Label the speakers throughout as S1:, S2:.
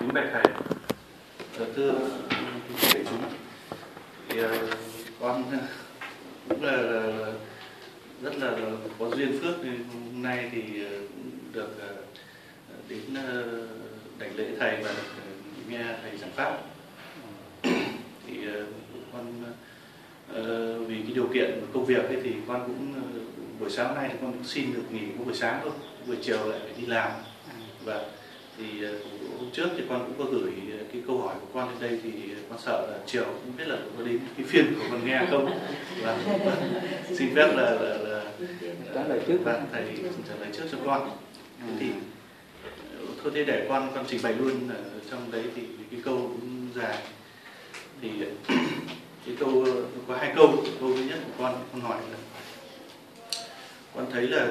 S1: kính bạch thầy. Dạ, thưa thầy chúng thì ờ, con ờ, cũng là, là, là rất là có duyên phước thì hôm nay thì ờ, được đến đảnh lễ thầy và được nghe thầy giảng pháp. Thì con vì cái điều kiện công việc ấy thì con cũng buổi sáng nay thì con cũng xin được nghỉ buổi sáng thôi buổi chiều lại phải đi làm. Và thì cũng hôm trước thì con cũng có gửi cái câu hỏi của con lên đây thì con sợ là chiều không biết là có đến cái phiên của con nghe không? Và xin phép là là, là
S2: trả lời trước.
S1: Và thầy trả lời trước cho con. Thì thôi thế để con con trình bày luôn ở trong đấy thì cái câu cũng dài. Thì cái câu có hai câu. Câu thứ nhất của con con hỏi là con thấy là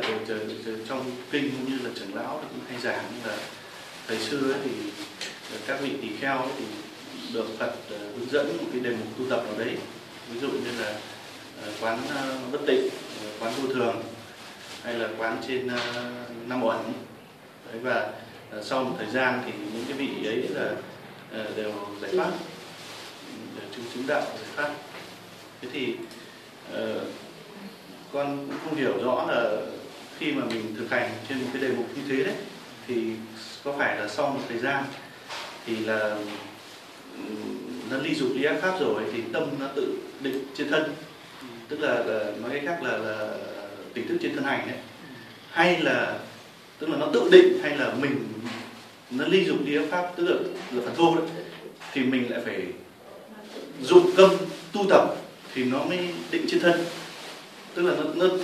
S1: trong kinh cũng như là trưởng lão cũng hay giảng là thời xưa ấy thì các vị tỳ kheo thì được Phật ờ, hướng dẫn một cái đề mục tu tập nào đấy. Ví dụ như là ờ, quán ờ, bất tịnh quán vô thường, hay là quán trên năm uẩn đấy, và sau một thời gian thì những cái vị ấy là đều giải thoát chứng chứng đạo, giải thoát. Thế thì con cũng không hiểu rõ là khi mà mình thực hành trên một cái đề mục như thế đấy, thì có phải là sau một thời gian thì là ừ, nó ly dục ly ác pháp rồi thì tâm nó tự định trên thân. Tức là, là nói cách khác là, là tỉnh thức trên thân hành đấy. Hay là tức là nó tự định hay là mình nó ly dục ly ác pháp tức là là phần vô đấy thì mình lại phải dụng công tu tập thì nó mới định trên thân. Tức là nó nó,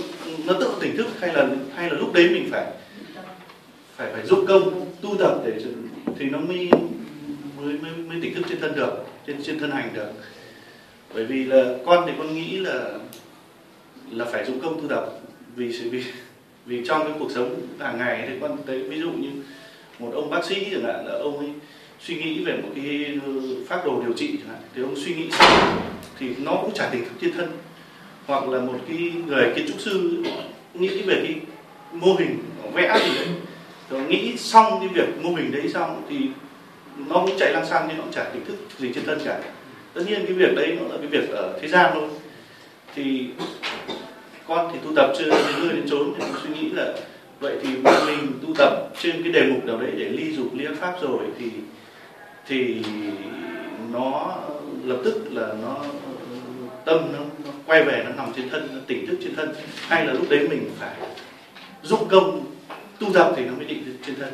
S1: nó tự tỉnh thức hay là hay là lúc đấy mình phải phải phải dụng công tu tập để thì nó mới mới mới, mới tỉnh thức trên thân được trên trên thân hành được. Bởi vì là con thì con nghĩ là là phải dụng công tu tập. Vì vì vì trong cái cuộc sống hàng ngày thì con thấy ví dụ như một ông bác sĩ chẳng hạn là ông ấy suy nghĩ về một cái ừ, phác đồ điều trị chẳng hạn thì ông suy nghĩ xong thì nó cũng chả tỉnh thức trên thân. Hoặc là một cái người kiến trúc sư nghĩ về cái mô hình vẽ gì đấy rồi nghĩ xong cái việc mô hình đấy xong thì nó cũng chạy lăng sang nhưng nó cũng chả tỉnh thức gì trên thân cả. Tất nhiên cái việc đấy nó là cái việc ở thế gian thôi. Thì con thì tu tập chưa đến nơi đến chốn thì suy nghĩ là vậy thì mình tu tập trên cái đề mục nào đấy để ly dục ly pháp rồi thì thì nó lập tức là nó tâm nó, nó quay về nó nằm trên thân nó tỉnh thức trên thân. Hay là lúc đấy mình phải dụng công tu tập thì nó mới định trên thân.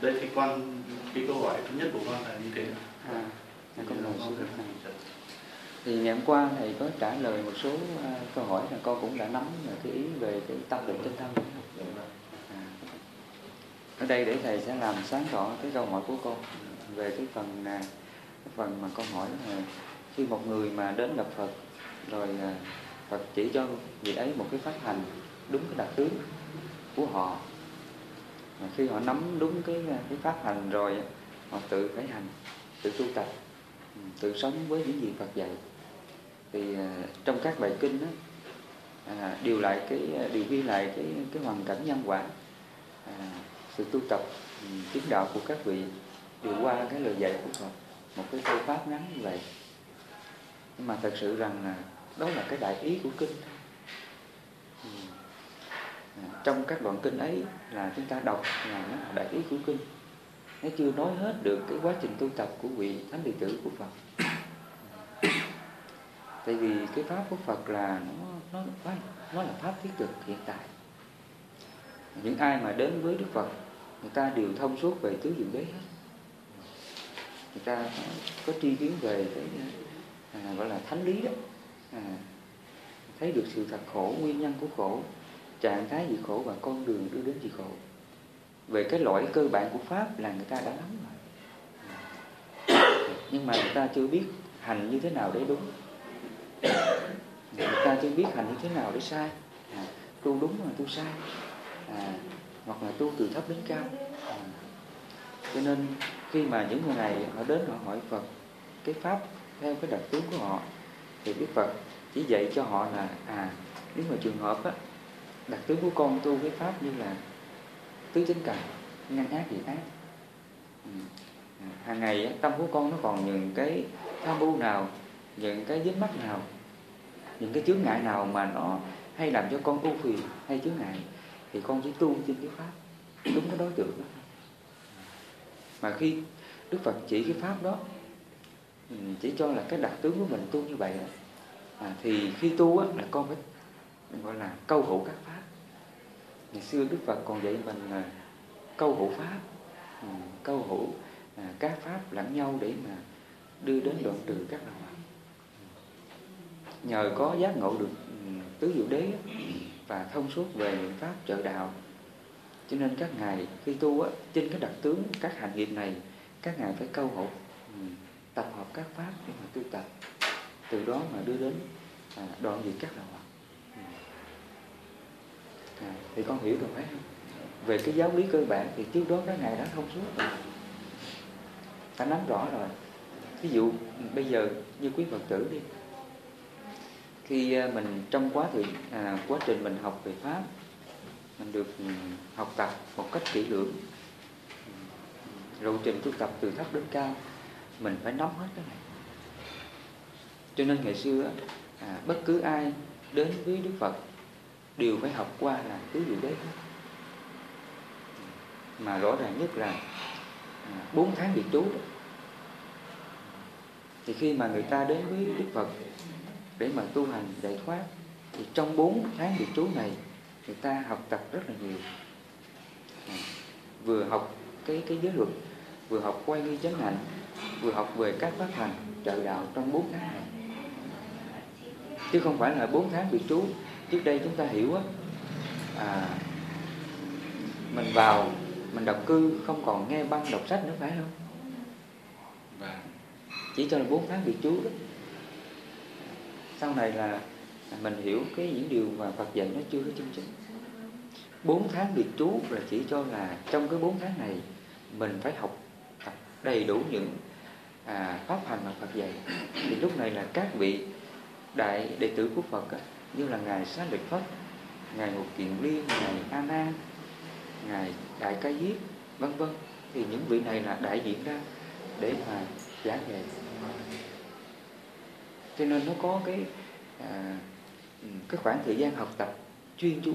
S1: Đây thì con cái câu hỏi thứ nhất của con là như thế. À,
S2: con thì ngày hôm qua thầy có trả lời một số uh, câu hỏi là con cũng đã nắm cái ý về cái tâm định trên thân. À. ở đây để thầy sẽ làm sáng tỏ cái câu hỏi của con về cái phần này cái phần mà con hỏi là khi một người mà đến gặp Phật rồi uh, Phật chỉ cho vị ấy một cái pháp hành đúng cái đặc tướng của họ mà khi họ nắm đúng cái cái pháp hành rồi họ tự phải hành tự tu tập ừ, tự sống với những gì Phật dạy. Thì à, trong các bài kinh đó, à, điều lại cái điều ghi lại cái cái hoàn cảnh nhân quả à, sự tu tập ừ, đạo của các vị đều qua cái lời dạy của Phật một cái phương pháp ngắn như vậy. Nhưng mà thật sự rằng là đó là cái đại ý của kinh trong các đoạn kinh ấy là chúng ta đọc là nó đại ý của kinh. Nó chưa nói hết được cái quá trình tu tập của vị thánh đệ tử của Phật. Tại vì cái pháp của Phật là nó nó nó là pháp thiết thực hiện tại. Những ai mà đến với Đức Phật người ta đều thông suốt về tứ diệu đế hết. Người ta có, có tri kiến về cái à, gọi là thánh lý đó. À, thấy được sự thật khổ nguyên nhân của khổ trạng thái gì khổ và con đường đưa đến gì khổ. Về cái lỗi cơ bản của pháp là người ta đã nắm rồi nhưng mà người ta chưa biết hành như thế nào để đúng. Người ta chưa biết hành như thế nào để sai. À, tu đúng mà tu sai. À, hoặc là tu từ thấp đến cao. À, cho nên khi mà những người này họ đến họ hỏi Phật cái pháp theo cái đặc tướng của họ thì Đức Phật chỉ dạy cho họ là à nếu mà trường hợp á, đặc tướng của con tu cái pháp như là tứ chính cần ngăn ác gì ác. Ừ. À, hàng ngày tâm của con nó còn những cái tham mưu nào những cái dính mắc nào những cái chướng ngại nào mà nó hay làm cho con ưu phiền hay chướng ngại thì con chỉ tu trên cái pháp đúng cái đối tượng đó. Mà khi Đức Phật chỉ cái pháp đó ừ, chỉ cho là cái đặc tướng của mình tu như vậy à, thì khi tu á, là con phải gọi là câu hữu các pháp ngày xưa Đức Phật còn dạy mình là câu hữu pháp. Ừ, câu hữu à, các pháp lẫn nhau để mà đưa đến đoạn trừ các đạo nhờ có giác ngộ được ừ, tứ diệu đế và thông suốt về pháp trợ đạo. Cho nên các ngài khi tu á, trên cái đặc tướng các hành nghiệp này các ngài phải câu hộ ừ, tập hợp các pháp để mà tu tập. Từ đó mà đưa đến à, đoạn diệt các đạo à, thì con hiểu rồi phải không về cái giáo lý cơ bản thì trước đó cái ngày đã thông suốt rồi. Ta nắm rõ rồi. Ví dụ bây giờ như quý phật tử đi. Khi à, mình trong quá thời à, quá trình mình học về pháp mình được ừ, học tập một cách kỹ lưỡng lộ trình tu tập từ thấp đến cao mình phải nắm hết cái này. Cho nên ngày xưa à, bất cứ ai đến với Đức Phật đều phải học qua là tứ diệu đế hết. Mà rõ ràng nhất là à, bốn tháng bị trú đó. thì khi mà người ta đến với Đức Phật để mà tu hành, giải thoát, thì trong bốn tháng bị trú này, người ta học tập rất là nhiều. À, vừa học cái cái giới luật, vừa học quay nghi chánh hạnh, vừa học về các pháp hành trợ đạo trong bốn tháng này. Chứ không phải là bốn tháng bị trú trước đây chúng ta hiểu á à, mình vào mình đọc cư không còn nghe băng đọc sách nữa phải không? Vâng. chỉ cho là bốn tháng bị trú đó. Sau này là mình hiểu cái những điều mà Phật dạy nó chưa có chân chính. Bốn tháng biệt trú là chỉ cho là trong cái bốn tháng này mình phải học đầy đủ những à, pháp hành mà Phật dạy. Thì lúc này là các vị đại đệ tử của Phật á, như là ngài Xá Lợi Phất, ngài Ngục Kiền Liên, ngài A Nan, ngài Đại Ca Diếp, vân vân. Thì những vị này là đại diện ra để mà giảng dạy. Cho nên nó có cái à, cái khoảng thời gian học tập chuyên chú.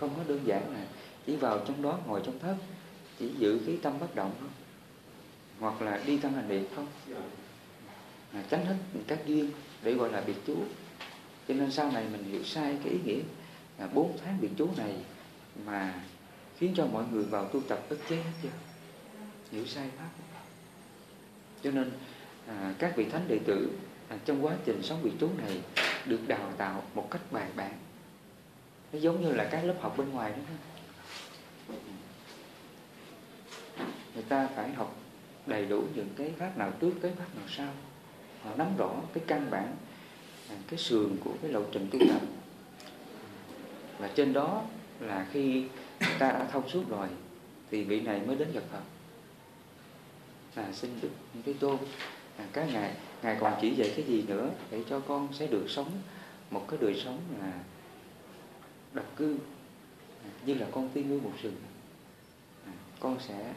S2: Không có đơn giản là chỉ vào trong đó ngồi trong thất chỉ giữ cái tâm bất động thôi. Hoặc là đi tâm hành niệm không. À, tránh hết các duyên để gọi là biệt chú cho nên sau này mình hiểu sai cái ý nghĩa là bốn tháng biệt chú này mà khiến cho mọi người vào tu tập ức chế hết chưa? Hiểu sai pháp. Cho nên à, các vị thánh đệ tử à, trong quá trình sống biệt chú này được đào tạo một cách bài bản. Nó giống như là các lớp học bên ngoài đó người ta phải học đầy đủ những cái pháp nào trước cái pháp nào sau. Họ nắm rõ cái căn bản cái sườn của cái lộ trình tu tập. Và trên đó là khi ta đã thông suốt rồi thì vị này mới đến gặp Phật. Là xin được cái tôn à, các ngài ngài còn chỉ dạy cái gì nữa để cho con sẽ được sống một cái đời sống là độc cư à, như là con tiên ngư một sừng à, con sẽ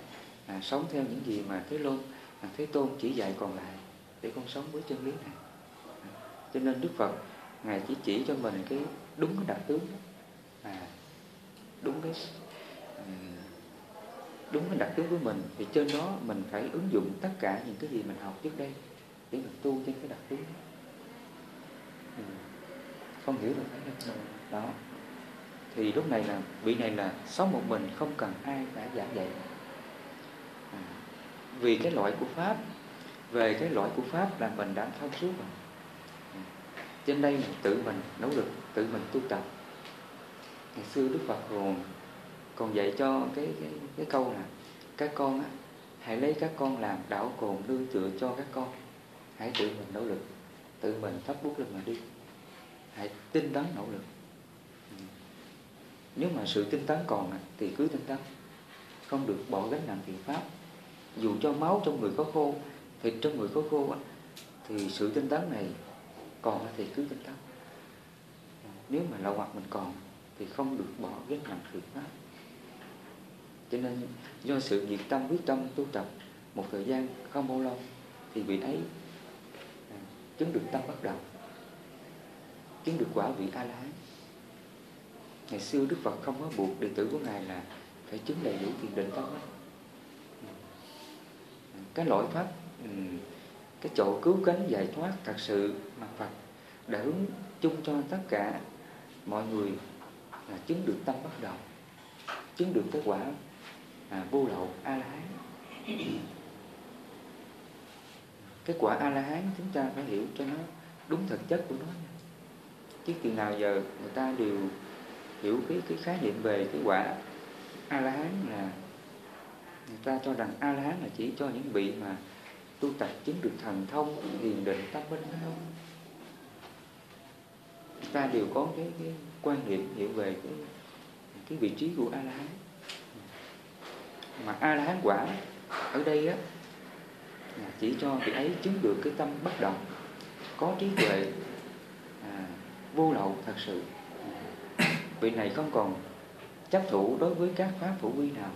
S2: à, sống theo những gì mà thế luôn à, thế tôn chỉ dạy còn lại để con sống với chân lý này cho nên đức phật ngài chỉ chỉ cho mình cái đúng cái đặc tướng. À, đúng cái à, đúng cái đặc tướng của mình. Thì trên đó mình phải ứng dụng tất cả những cái gì mình học trước đây để mình tu trên cái đặc tướng đó. Ừ. không hiểu được cái không đó. Thì lúc này là vị này là sống một mình không cần ai đã giảng dạy. À, vì cái loại của pháp về cái loại của pháp là mình đã thông suốt rồi trên đây là tự mình nỗ lực tự mình tu tập. Ngày xưa đức phật còn còn dạy cho cái cái, cái câu là các con á, hãy lấy các con làm đảo cồn nương tựa cho các con. Hãy tự mình nỗ lực tự mình thắp bút lên mà đi. Hãy tinh tấn nỗ lực. Nếu mà sự tinh tấn còn thì cứ tinh tấn. Không được bỏ gánh nặng thiện pháp. Dù cho máu trong người có khô thịt trong người có khô thì sự tinh tấn này còn thì cứ tinh tấn nếu mà lậu hoặc mình còn thì không được bỏ gánh nặng thiện pháp cho nên do sự nhiệt tâm quyết tâm tu tập một thời gian không bao lâu thì vị ấy à, chứng được tâm bất động chứng được quả vị a la hán. Ngày xưa đức phật không có buộc đệ tử của ngài là phải chứng đầy đủ thiền định tâm cái lỗi thoát pháp cái chỗ cứu cánh giải thoát thật sự mà phật đã hướng chung cho tất cả mọi người là chứng được tâm bất động chứng được cái quả à, vô lậu a la hán cái quả a la hán chúng ta phải hiểu cho nó đúng thực chất của nó. Chứ từ nào giờ người ta đều hiểu cái cái khái niệm về cái quả a la hán là người ta cho rằng a la hán là chỉ cho những vị mà tu tập chứng được thần thông thiền định tâm minh. Hay không ta đều có cái, cái quan niệm hiểu về cái cái vị trí của a la hán mà a la hán quả ở đây á chỉ cho vị ấy chứng được cái tâm bất động có trí tuệ à, vô lậu thật sự. Vị này không còn chấp thủ đối với các pháp phủ quy nào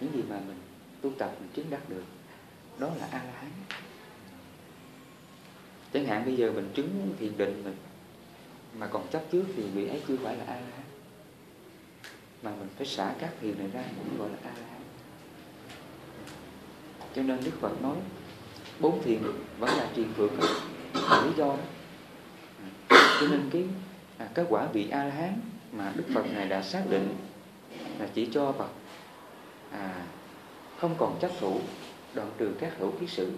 S2: những gì mà mình tu tập mình chứng đắc được đó là a la hán. Chẳng hạn bây giờ mình chứng thiền định mình mà còn chấp trước thì vị ấy chưa phải là a la hán. Mà mình phải xả các thiền này ra cũng gọi là a la hán. Cho nên đức phật nói bốn thiền vẫn là truyền thượng lý do đó. Cho nên cái à, kết quả vị a la hán mà đức phật này đã xác định là chỉ cho bậc à, không còn chấp thủ đoạn trừ các hữu ký sự.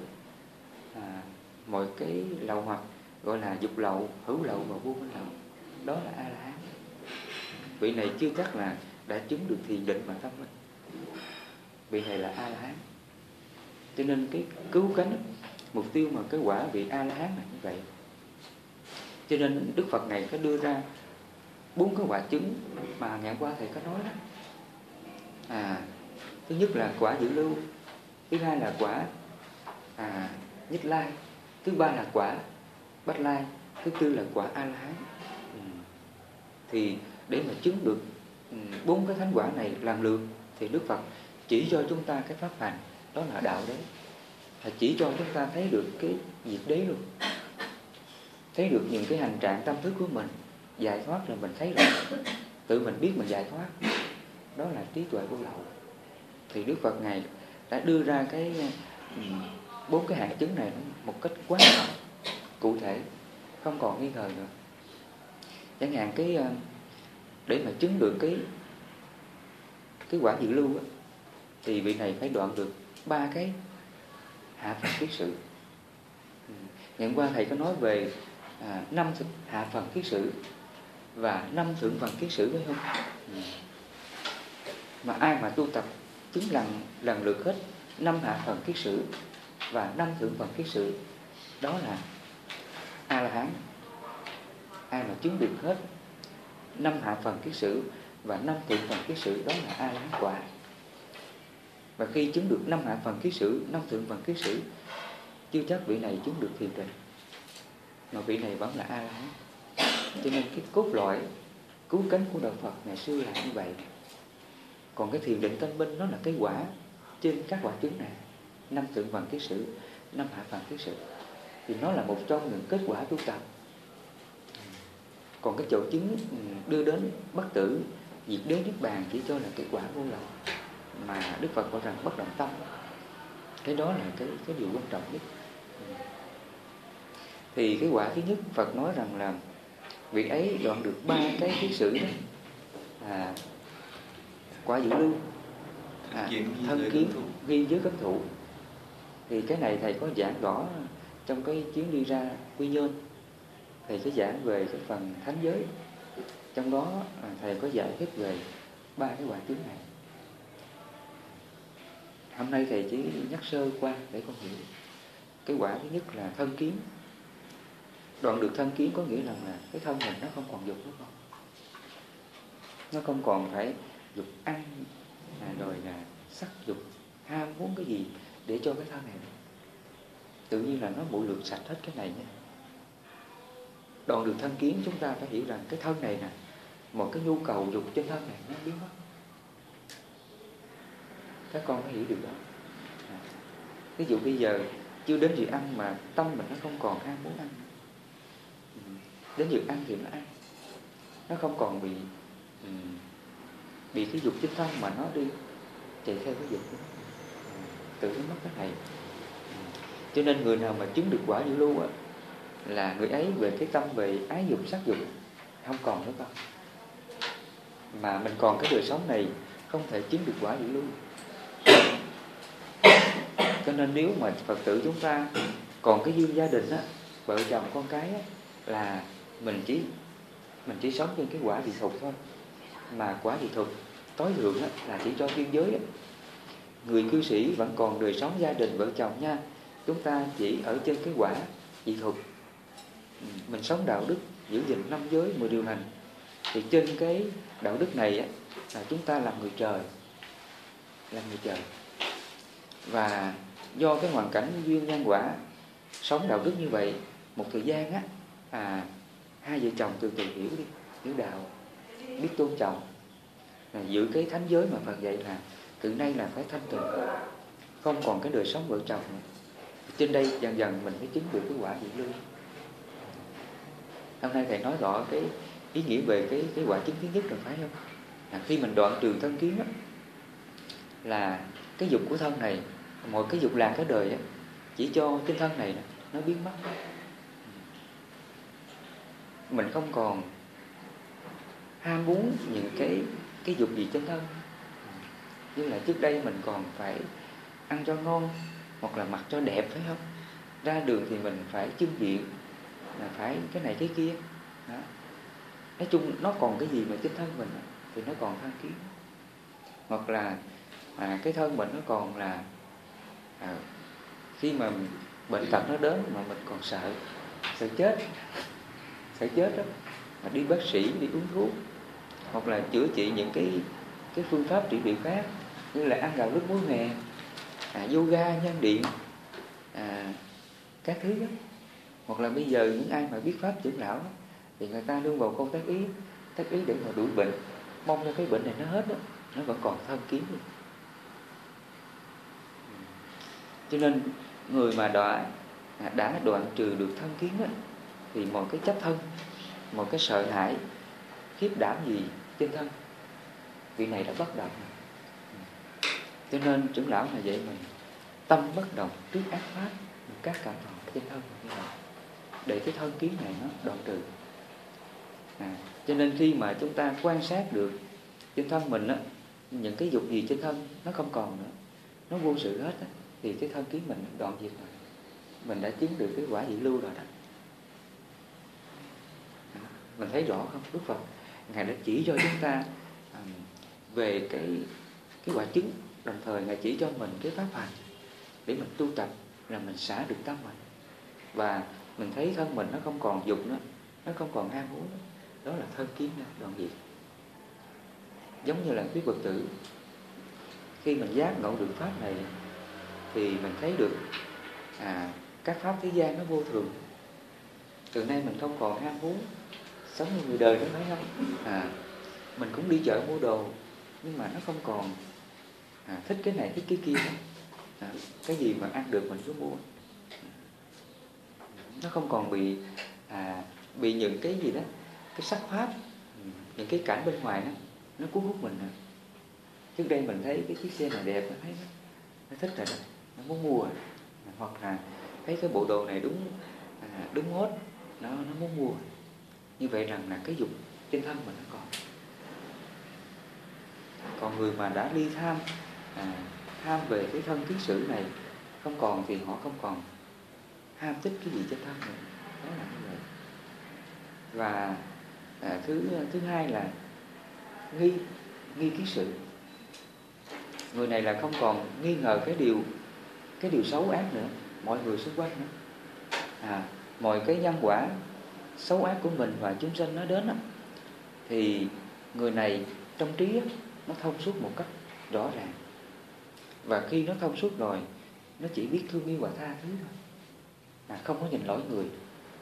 S2: À, mọi cái lậu hoặc gọi là dục lậu hữu lậu và vô minh lậu đó là a la hán vị này chưa chắc là đã chứng được thiền định mà tâm minh vị này là a la hán cho nên cái cứu cánh mục tiêu mà cái quả vị a la hán là như vậy. Cho nên đức phật này có đưa ra bốn cái quả chứng mà ngày qua thầy có nói đó. À thứ nhất là quả dự lưu thứ hai là quả à, nhất lai. Thứ ba là quả bát lai. Thứ tư là quả a la hán. Ừ. thì để mà chứng được ừ, bốn cái thánh quả này làm lượt thì đức phật chỉ cho chúng ta cái pháp hành đó là đạo đấy, là chỉ cho chúng ta thấy được cái diệt đế luôn. Thấy được những cái hành trạng tâm thức của mình giải thoát là mình thấy rồi. Tự mình biết mình giải thoát đó là trí tuệ vô lậu thì đức phật ngài đã đưa ra cái ừ, bốn cái hạn chứng này một cách quá cụ thể không còn nghi ngờ nữa. Chẳng hạn cái ờ, để mà chứng được cái cái quả dự lưu á, thì vị này phải đoạn được ba cái hạ phần kiết sự. Ừ, ngày qua thầy có nói về à, năm hạ phần kiết sự và năm thượng phần kiết sử phải không? Ừ. Mà ai mà tu tập chúng lần lần lượt hết năm hạ phần kiết sử và năm thượng phần kiết sử. Đó là a la hán ai mà chứng được hết năm hạ phần kiết sử và năm thượng phần kiết sử, đó là a la hán quả. Và khi chứng được năm hạ phần kiết sử, năm thượng phần kiết sử, chưa chắc vị này chứng được thiền định mà vị này vẫn là a la hán cho nên cái cốt lõi cứu cánh của đạo Phật ngày xưa là như vậy còn cái thiền định tâm minh nó là cái quả trên các quả chứng này. Năm thượng phần kiết sử năm hạ phần kiết sử. Thì nó là một trong những kết quả tu tập. Còn cái chỗ chứng ừ, đưa đến bất tử diệt đế niết bàn chỉ cho là cái quả vô lậu. Mà đức phật gọi rằng bất động tâm. Cái đó là cái cái điều quan trọng nhất. Thì cái quả thứ nhất phật nói rằng là vị ấy đoạn được ba cái kiết sử đó à, quả dự lưu à, thân kiến ghi giới cấm thủ thì cái này thầy có giảng rõ trong cái chuyến đi ra quy nhơn. Thầy có giảng về cái phần thánh giới. Trong đó à, thầy có giải thích về ba cái quả chứng này. Hôm nay thầy chỉ nhắc sơ qua để con hiểu. Cái quả thứ nhất là thân kiến. Đoạn được thân kiến có nghĩa là, là cái thân mình nó không còn dục nữa không. Nó không còn phải dục ăn à, rồi là sắc dục. Ham muốn cái gì để cho cái thân này? Tự nhiên là nó bụi lượng sạch hết cái này nha đoạn được thân kiến chúng ta phải hiểu rằng cái thân này nè một cái nhu cầu dục trên thân này nó biến mất các con phải hiểu điều đó. À. ví dụ bây giờ chưa đến việc ăn mà tâm mình nó không còn ham muốn ăn. Ừ, đến việc ăn thì nó ăn. Nó không còn bị ừ, bị cái dục chính thân mà nó đi chạy theo cái dục đó. tự nó mất cái này. Cho nên người nào mà chứng được quả diệu lưu á là người ấy về cái tâm về ái dục sắc dục không còn nữa con. Mà mình còn cái đời sống này không thể chứng được quả diệu lưu. Cho nên nếu mà phật tử chúng ta còn cái duyên gia đình á vợ chồng con cái á, là mình chỉ mình chỉ sống trên cái quả vị thục thôi mà quả dị thuật tối thượng á, là chỉ cho thiên giới á. người cư sĩ vẫn còn đời sống gia đình vợ chồng nha. Chúng ta chỉ ở trên cái quả dị thuật ừ, mình sống đạo đức giữ gìn năm giới mười điều hành. Thì trên cái đạo đức này á, là chúng ta làm người trời. Làm người trời. Và do cái hoàn cảnh duyên nhân quả sống đạo đức như vậy một thời gian á à hai vợ chồng từ từ hiểu đi hiểu đạo biết tôn trọng. À, giữ cái thánh giới mà Phật dạy là từ nay là phải thanh tịnh không còn cái đời sống vợ chồng nữa. Trên đây dần dần mình mới chứng được cái quả diệu lưu hôm nay thầy nói rõ cái ý nghĩa về cái cái quả chứng thứ nhất là phải không? Là khi mình đoạn trừ thân kiến đó, là cái dục của thân này mọi cái dục lạc cái đời ấy chỉ cho cái thân này nó biến mất. Mình không còn ham muốn những cái cái dục gì trên thân. Như là trước đây mình còn phải ăn cho ngon hoặc là mặc cho đẹp phải không? Ra đường thì mình phải trưng diện là phải cái này cái kia. Đó. nói chung nó còn cái gì mà trên thân mình thì nó còn tham kiến hoặc là à, cái thân mình nó còn là à, khi mà bệnh tật nó đến mà mình còn sợ sợ chết sợ chết đó. Mà đi bác sĩ đi uống thuốc hoặc là chữa trị những cái cái phương pháp trị liệu khác như là ăn gạo nước muối mè à, yoga nhân điện à, các thứ đó. Hoặc là bây giờ những ai mà biết pháp trưởng lão đó, thì người ta luôn vào công tác ý tác ý để mà đuổi bệnh mong cho cái bệnh này nó hết đó nó vẫn còn thân kiến luôn. Cho nên người mà đã à, đã đoạn trừ được thân kiến đó, thì mọi cái chấp thân mọi cái sợ hãi khiếp đảm gì trên thân. Vị này đã bất động cho nên trưởng lão là vậy mình tâm bất động trước ác pháp các cảm thọ trên thân như vậy để cái thân kiến này nó đoạn trừ. À, cho nên khi mà chúng ta quan sát được trên thân mình á những cái dục gì trên thân nó không còn nữa nó vô sự hết á, thì cái thân kiến mình đoạn diệt rồi. Mình đã chứng được cái quả dị lưu rồi đó mình thấy rõ không? Đức Phật ngài đã chỉ cho chúng ta um, về cái cái quả chứng đồng thời ngài chỉ cho mình cái pháp hành để mình tu tập là mình xả được tâm mình. Và mình thấy thân mình nó không còn dục nữa nó không còn ham muốn nữa. đó là thân kiến đoạn diệt. Giống như là quý Phật tử khi mình giác ngộ được pháp này thì mình thấy được à, các pháp thế gian nó vô thường. Từ nay mình không còn ham muốn sống như người đời đó phải không à, mình cũng đi chợ mua đồ nhưng mà nó không còn. À, thích cái này thích cái kia. À, cái gì mà ăn được mình cứ mua. Nó không còn bị à, bị những cái gì đó cái sắc pháp những cái cảnh bên ngoài đó nó cuốn hút mình nữa. trước đây mình thấy cái chiếc xe này đẹp nó thấy nó, nó thích rồi đó nó muốn mua. Hoặc là thấy cái bộ đồ này đúng à, đúng hốt nó nó muốn mua như vậy rằng là cái dục trên thân mình nó còn. Còn người mà đã ly tham à, tham về cái thân kiến sử này không còn thì họ không còn ham thích cái gì trên thân nữa đó là như vậy và à, thứ thứ hai là nghi nghi kiến sự người này là không còn nghi ngờ cái điều cái điều xấu ác nữa. Mọi người xung quanh nữa. À, mọi cái nhân quả xấu ác của mình và chúng sinh nó đến đó, thì người này trong trí đó, nó thông suốt một cách rõ ràng. Và khi nó thông suốt rồi nó chỉ biết thương yêu và tha thứ thôi à, không có nhìn lỗi người.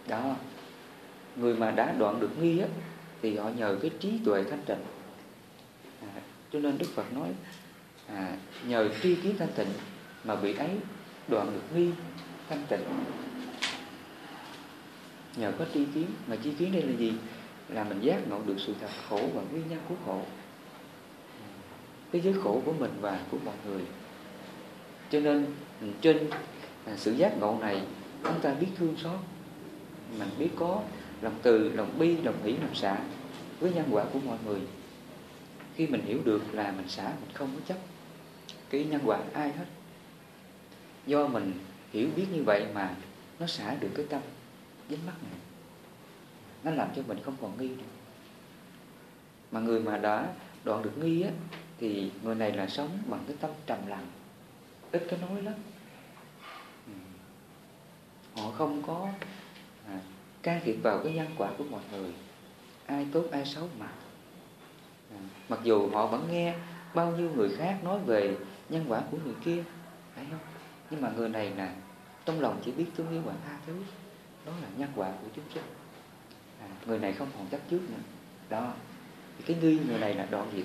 S2: Đó người mà đã đoạn được nghi á thì họ nhờ cái trí tuệ thanh tịnh. À, cho nên đức phật nói à, nhờ tri kiến thanh tịnh mà bị ấy đoạn được nghi thanh tịnh nhờ có tri kiến. Mà tri kiến đây là gì? Là mình giác ngộ được sự thật khổ và nguyên nhân của khổ. Cái giới khổ của mình và của mọi người. Cho nên, trên à, sự giác ngộ này, chúng ta biết thương xót. Mình biết có lòng từ, lòng bi, lòng hỷ lòng xả với nhân quả của mọi người. Khi mình hiểu được là mình xả, mình không có chấp cái nhân quả ai hết. Do mình hiểu biết như vậy mà nó xả được cái tâm dính mắt này. Nó làm cho mình không còn nghi nữa mà người mà đã đoạn được nghi á thì người này là sống bằng cái tâm trầm lặng. Ít có nói lắm. Ừ. họ không có à, can thiệp vào cái nhân quả của mọi người. Ai tốt ai xấu mà. À, mặc dù họ vẫn nghe bao nhiêu người khác nói về nhân quả của người kia phải không? Nhưng mà người này là trong lòng chỉ biết thương yêu và tha thứ đó là nhân quả của chúng sinh. À, người này không còn chấp trước nữa. Đó. Thì cái nghi người này là đoạn diệt.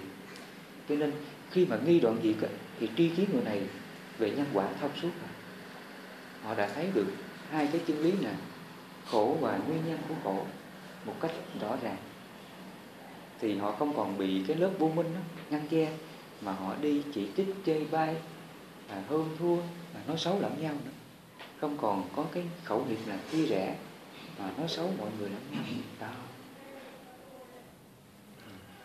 S2: Cho nên khi mà nghi đoạn diệt thì tri kiến người này về nhân quả thông suốt rồi. Họ đã thấy được hai cái chân lý là khổ và nguyên nhân của khổ một cách rõ ràng. Thì họ không còn bị cái lớp vô minh đó, ngăn che mà họ đi chỉ trích chê bai và hơn thua mà nói xấu lẫn nhau nữa không còn có cái khẩu hiệu là chia rẽ mà nói xấu mọi người lắm, nhau đó.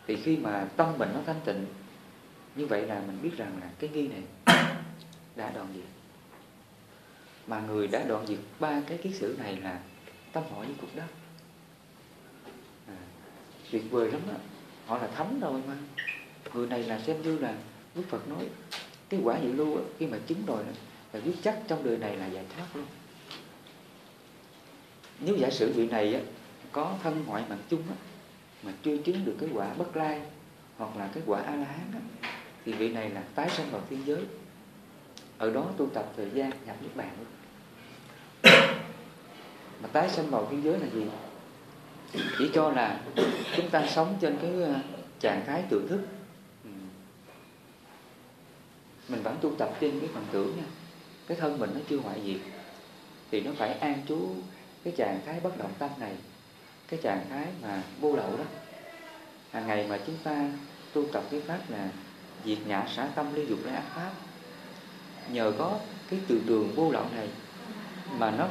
S2: Thì khi mà tâm mình nó thanh tịnh như vậy là mình biết rằng là cái nghi này đã đoạn diệt. Mà người đã đoạn diệt ba cái kiết sử này là tâm họ với cục đất à, tuyệt vời lắm đó họ là thấm rồi mà. Người này là xem như là Đức Phật nói cái quả dự lưu khi mà chứng rồi và biết chắc trong đời này là giải thoát luôn. Nếu giả sử vị này á, có thân ngoại mạng chung á, mà chưa chứng được cái quả bất lai hoặc là cái quả a la hán á, thì vị này là tái sanh vào thiên giới. Ở đó tu tập thời gian nhập niết bàn luôn. Mà tái sanh vào thiên giới là gì? Chỉ cho là chúng ta sống trên cái ờ, trạng thái tự thức. Ừ. Mình vẫn tu tập trên cái phần tưởng nha cái thân mình nó chưa hoại diệt, thì nó phải an trú cái trạng thái bất động tâm này, cái trạng thái mà vô lậu đó. Hàng ngày mà chúng ta tu tập cái pháp là diệt nhã xả tâm ly dục lấy ác pháp, nhờ có cái từ trường vô lậu này mà nó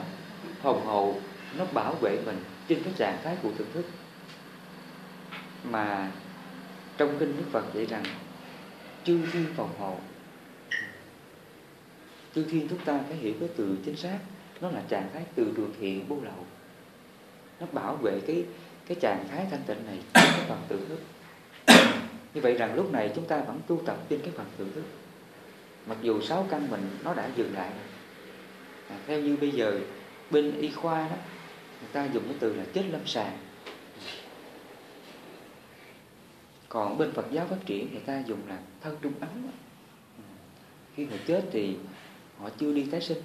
S2: phòng hộ nó bảo vệ mình trên cái trạng thái của thực thức. Mà trong kinh Đức Phật dạy rằng, chư thiên phòng hộ chư thiên chúng ta phải hiểu cái từ chính xác nó là trạng thái từ trường thiện vô lậu. Nó bảo vệ cái cái trạng thái thanh tịnh này cái phần tự thức. Như vậy rằng lúc này chúng ta vẫn tu tập trên cái phần tự thức. Mặc dù sáu căn mình nó đã dừng lại. À, theo như bây giờ bên y khoa đó người ta dùng cái từ là chết lâm sàng. Còn bên Phật giáo phát triển người ta dùng là thân trung ấm. Ừ. Khi người chết thì họ chưa đi tái sinh.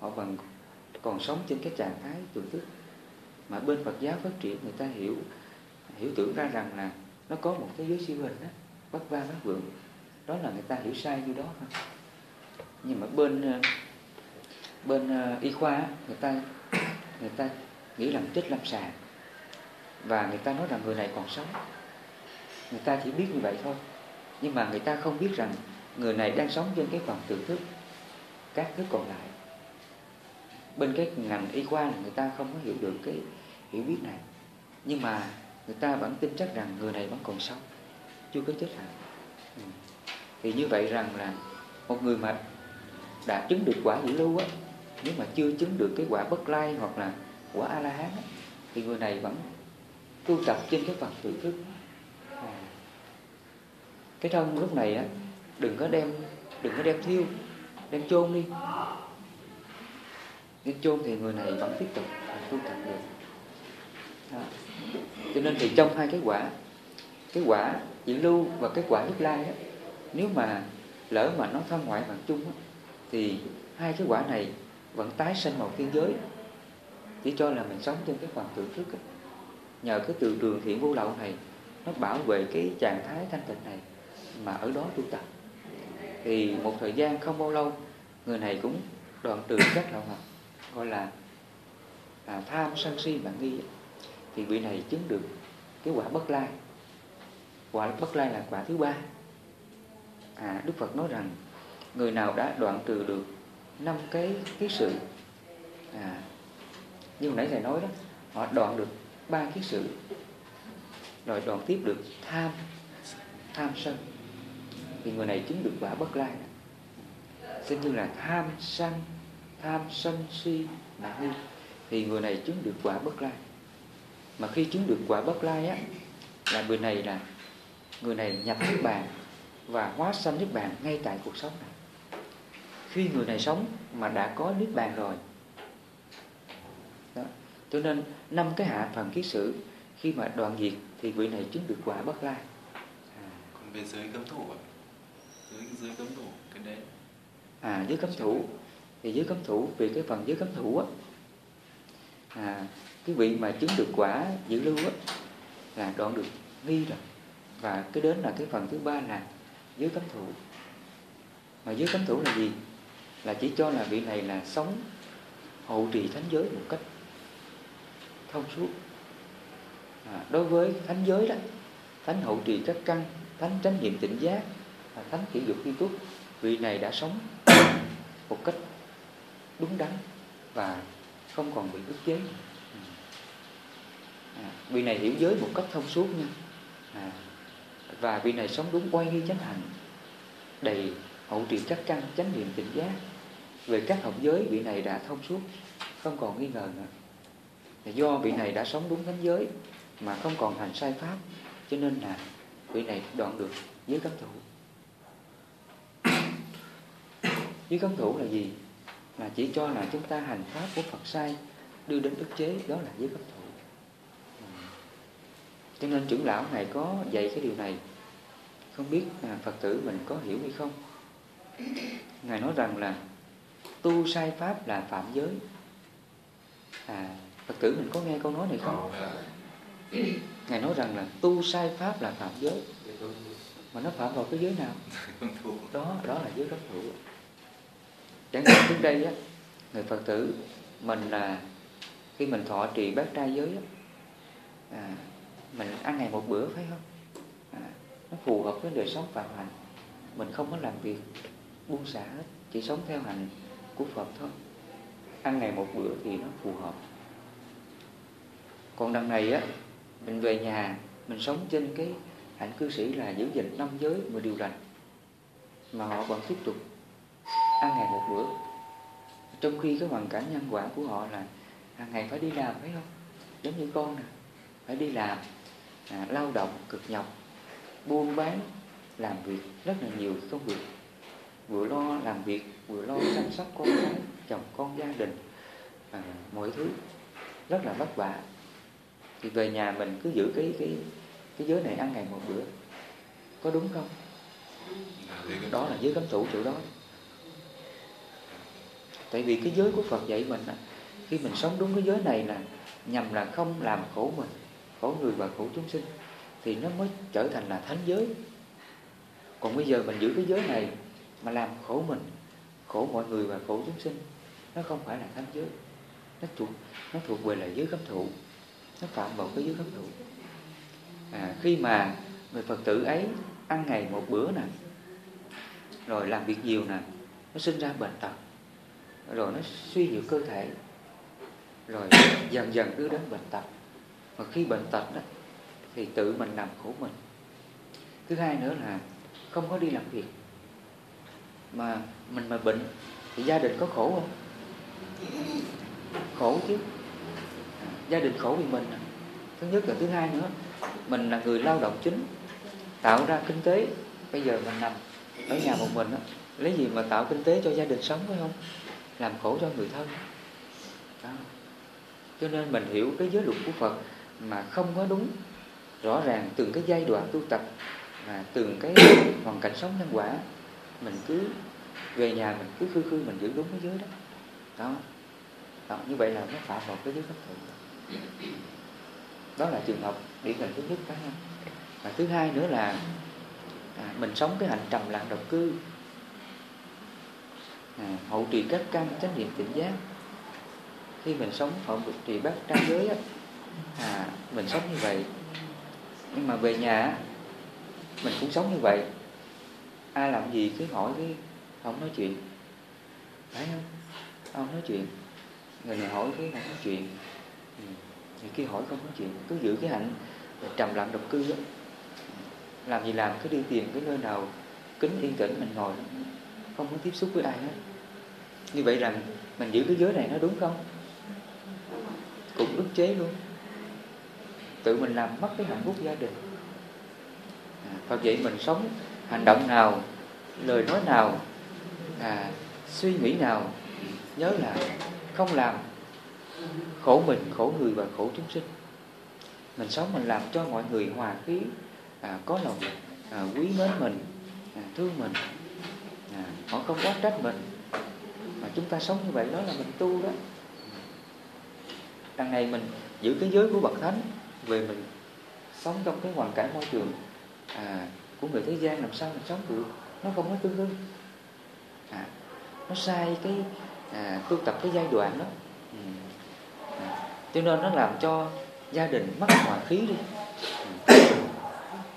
S2: Họ vẫn còn sống trên cái trạng thái tưởng thức. Mà bên Phật giáo phát triển, người ta hiểu hiểu tưởng ra rằng là nó có một cái giới siêu hình đó bất va bất vượng. Đó là người ta hiểu sai như đó thôi nhưng mà bên ờ, bên ờ, y khoa người ta người ta nghĩ rằng chết lâm sàng. Và người ta nói rằng người này còn sống. Người ta chỉ biết như vậy thôi. Nhưng mà người ta không biết rằng người này đang sống trên cái phần tự thức các thứ còn lại. Bên cái ngành y khoa là người ta không có hiểu được cái hiểu biết này. Nhưng mà người ta vẫn tin chắc rằng người này vẫn còn sống, chưa có chết hẳn. Ừ. thì như vậy rằng là một người mà đã chứng được quả dữ lưu á, nếu mà chưa chứng được cái quả bất lai hoặc là quả a la hán thì người này vẫn tu tập trên cái phần tự thức. À. cái thân lúc này á, đừng có đem, đừng có đem thiêu đem chôn đi đem chôn thì người này vẫn tiếp tục tu tập được đó. cho nên thì trong hai cái quả cái quả dị lưu và cái quả nhất lai đó, nếu mà lỡ mà nó thân ngoại bằng chung đó, thì hai cái quả này vẫn tái sanh vào thiên giới chỉ cho là mình sống trên cái phần tự thức đó. nhờ cái từ trường thiện vô lậu này nó bảo vệ cái trạng thái thanh tịnh này mà ở đó tu tập thì một thời gian không bao lâu người này cũng đoạn trừ các lậu hoặc gọi là à, tham sân si và nghi. Thì vị này chứng được cái quả bất lai. Quả bất lai là quả thứ ba. À, Đức Phật nói rằng người nào đã đoạn trừ được năm cái cái sự à, như nãy thầy nói đó họ đoạn được ba cái sự rồi đoạn tiếp được tham tham sân thì người này chứng được quả bất lai. Xem như là tham sân tham sân si mạng nghi thì người này chứng được quả bất lai. Mà khi chứng được quả bất lai á, là người này là người này nhập niết bàn và hóa sanh niết bàn ngay tại cuộc sống này. Khi người này sống mà đã có niết bàn rồi, đó. cho nên năm cái hạ phần ký sử, khi mà đoạn diệt thì vị này chứng được quả bất lai.
S3: À. còn về giới cấm thủ ạ dưới dưới cấm thủ cái đấy.
S2: À dưới cấm thủ. Thì dưới cấm thủ vì cái phần dưới cấm thủ á à cái vị mà chứng được quả giữ lưu á là đoạn được nghi rồi. Và cái đến là cái phần thứ ba là dưới cấm thủ. Mà dưới cấm thủ là gì? Là chỉ cho là vị này là sống hộ trì thánh giới một cách thông suốt. À, đối với thánh giới đó thánh hộ trì các căn thánh tránh niệm tỉnh giác thánh chỉ dục thi túc vị này đã sống một cách đúng đắn và không còn bị ức chế. À, vị này hiểu giới một cách thông suốt nha. À, và vị này sống đúng quay nghi chánh hành đầy hậu trì các căn chánh niệm tỉnh giác. Về các học giới vị này đã thông suốt không còn nghi ngờ nữa. Do vị này đã sống đúng thánh giới mà không còn hành sai pháp cho nên là vị này đoạn được giới cấm thủ. Giới cấm thủ là gì? Là chỉ cho là chúng ta hành pháp của Phật sai đưa đến ức chế đó là giới cấm thủ. Cho nên trưởng lão này có dạy cái điều này. Không biết à, Phật tử mình có hiểu hay không? Ngài nói rằng là tu sai pháp là phạm giới. À, Phật tử mình có nghe câu nói này không? Ngài nói rằng là tu sai pháp là phạm giới. Mà nó phạm vào cái giới nào? Đó đó là giới cấm thủ Chẳng hạn trước đây á Người Phật tử Mình là Khi mình thọ trì bát trai giới á à, Mình ăn ngày một bữa phải không? À, Nó phù hợp với đời sống phạm hạnh. Mình không có làm việc buông xả hết Chỉ sống theo hành của Phật thôi. Ăn ngày một bữa thì nó phù hợp. Còn đằng này á Mình về nhà Mình sống trên cái hạnh cư sĩ là giữ gìn năm giới mà điều lành Mà họ vẫn tiếp tục Ăn ngày một bữa. Trong khi cái hoàn cảnh nhân quả của họ là hàng ngày phải đi làm phải không? Giống như con nè Phải đi làm à, Lao động cực nhọc Buôn bán Làm việc rất là nhiều công việc. Vừa lo làm việc Vừa lo chăm sóc con cái Chồng con gia đình à, Mọi thứ Rất là vất vả. Thì về nhà mình cứ giữ cái cái cái giới này ăn ngày một bữa. Có đúng không? Đó là giới cấm thủ chỗ đó Tại vì cái giới của Phật dạy mình Khi mình sống đúng cái giới này là Nhằm là không làm khổ mình Khổ người và khổ chúng sinh Thì nó mới trở thành là thánh giới. Còn bây giờ mình giữ cái giới này Mà làm khổ mình Khổ mọi người và khổ chúng sinh Nó không phải là thánh giới. Nó thuộc, nó thuộc về là giới cấm thụ Nó phạm vào cái giới cấm thụ. À, Khi mà người Phật tử ấy Ăn ngày một bữa nè Rồi làm việc nhiều nè Nó sinh ra bệnh tật rồi nó suy nhược cơ thể. Rồi dần dần đưa đến bệnh tật. Và khi bệnh tật đó thì tự mình làm khổ mình. Thứ hai nữa là không có đi làm việc. Mà mình mà bệnh thì gia đình có khổ không? Khổ chứ. Gia đình khổ vì mình. Thứ nhất là thứ hai nữa mình là người lao động chính tạo ra kinh tế. Bây giờ mình nằm ở nhà một mình đó, lấy gì mà tạo kinh tế cho gia đình sống phải không? Làm khổ cho người thân. Đó. cho nên mình hiểu cái giới luật của Phật mà không có đúng rõ ràng từng cái giai đoạn tu tập mà từng cái hoàn cảnh sống nhân quả mình cứ về nhà mình cứ khư khư mình giữ đúng cái giới đó. Đó, đó như vậy là nó phạm vào cái giới pháp thụ đó là trường hợp điển hình thứ nhất phải không và thứ hai nữa là à, mình sống cái hành trầm lặng độc cư à, hậu trì các căn chánh niệm tỉnh giác. Khi mình sống hậu trì bát trang giới á, à, mình sống như vậy. Nhưng mà về nhà mình cũng sống như vậy. Ai làm gì cứ hỏi cái không nói chuyện. Phải không? Không nói chuyện. Người này hỏi cái không nói chuyện. Thì người kia hỏi không nói chuyện. Cứ giữ cái hạnh trầm lặng độc cư đó. làm gì làm cứ đi tìm cái nơi nào kính yên tĩnh mình ngồi. Không có tiếp xúc với ai hết như vậy rằng mình giữ cái giới này nó đúng không? Cũng ức chế luôn. Tự mình làm mất cái hạnh phúc gia đình. À, và vậy mình sống hành động nào lời nói nào à, suy nghĩ nào nhớ là không làm khổ mình khổ người và khổ chúng sinh. Mình sống mình làm cho mọi người hòa khí à, có lòng à, quý mến mình à, thương mình à, họ không quá trách mình chúng ta sống như vậy đó là mình tu đó. Đằng này mình giữ cái giới của bậc thánh về mình sống trong cái hoàn cảnh môi trường à, của người thế gian làm sao mình sống được nó không có tương đương. À, nó sai cái à, tu tập cái giai đoạn đó. Ừ. à, cho nên nó làm cho gia đình mất hòa khí đi. Ừ.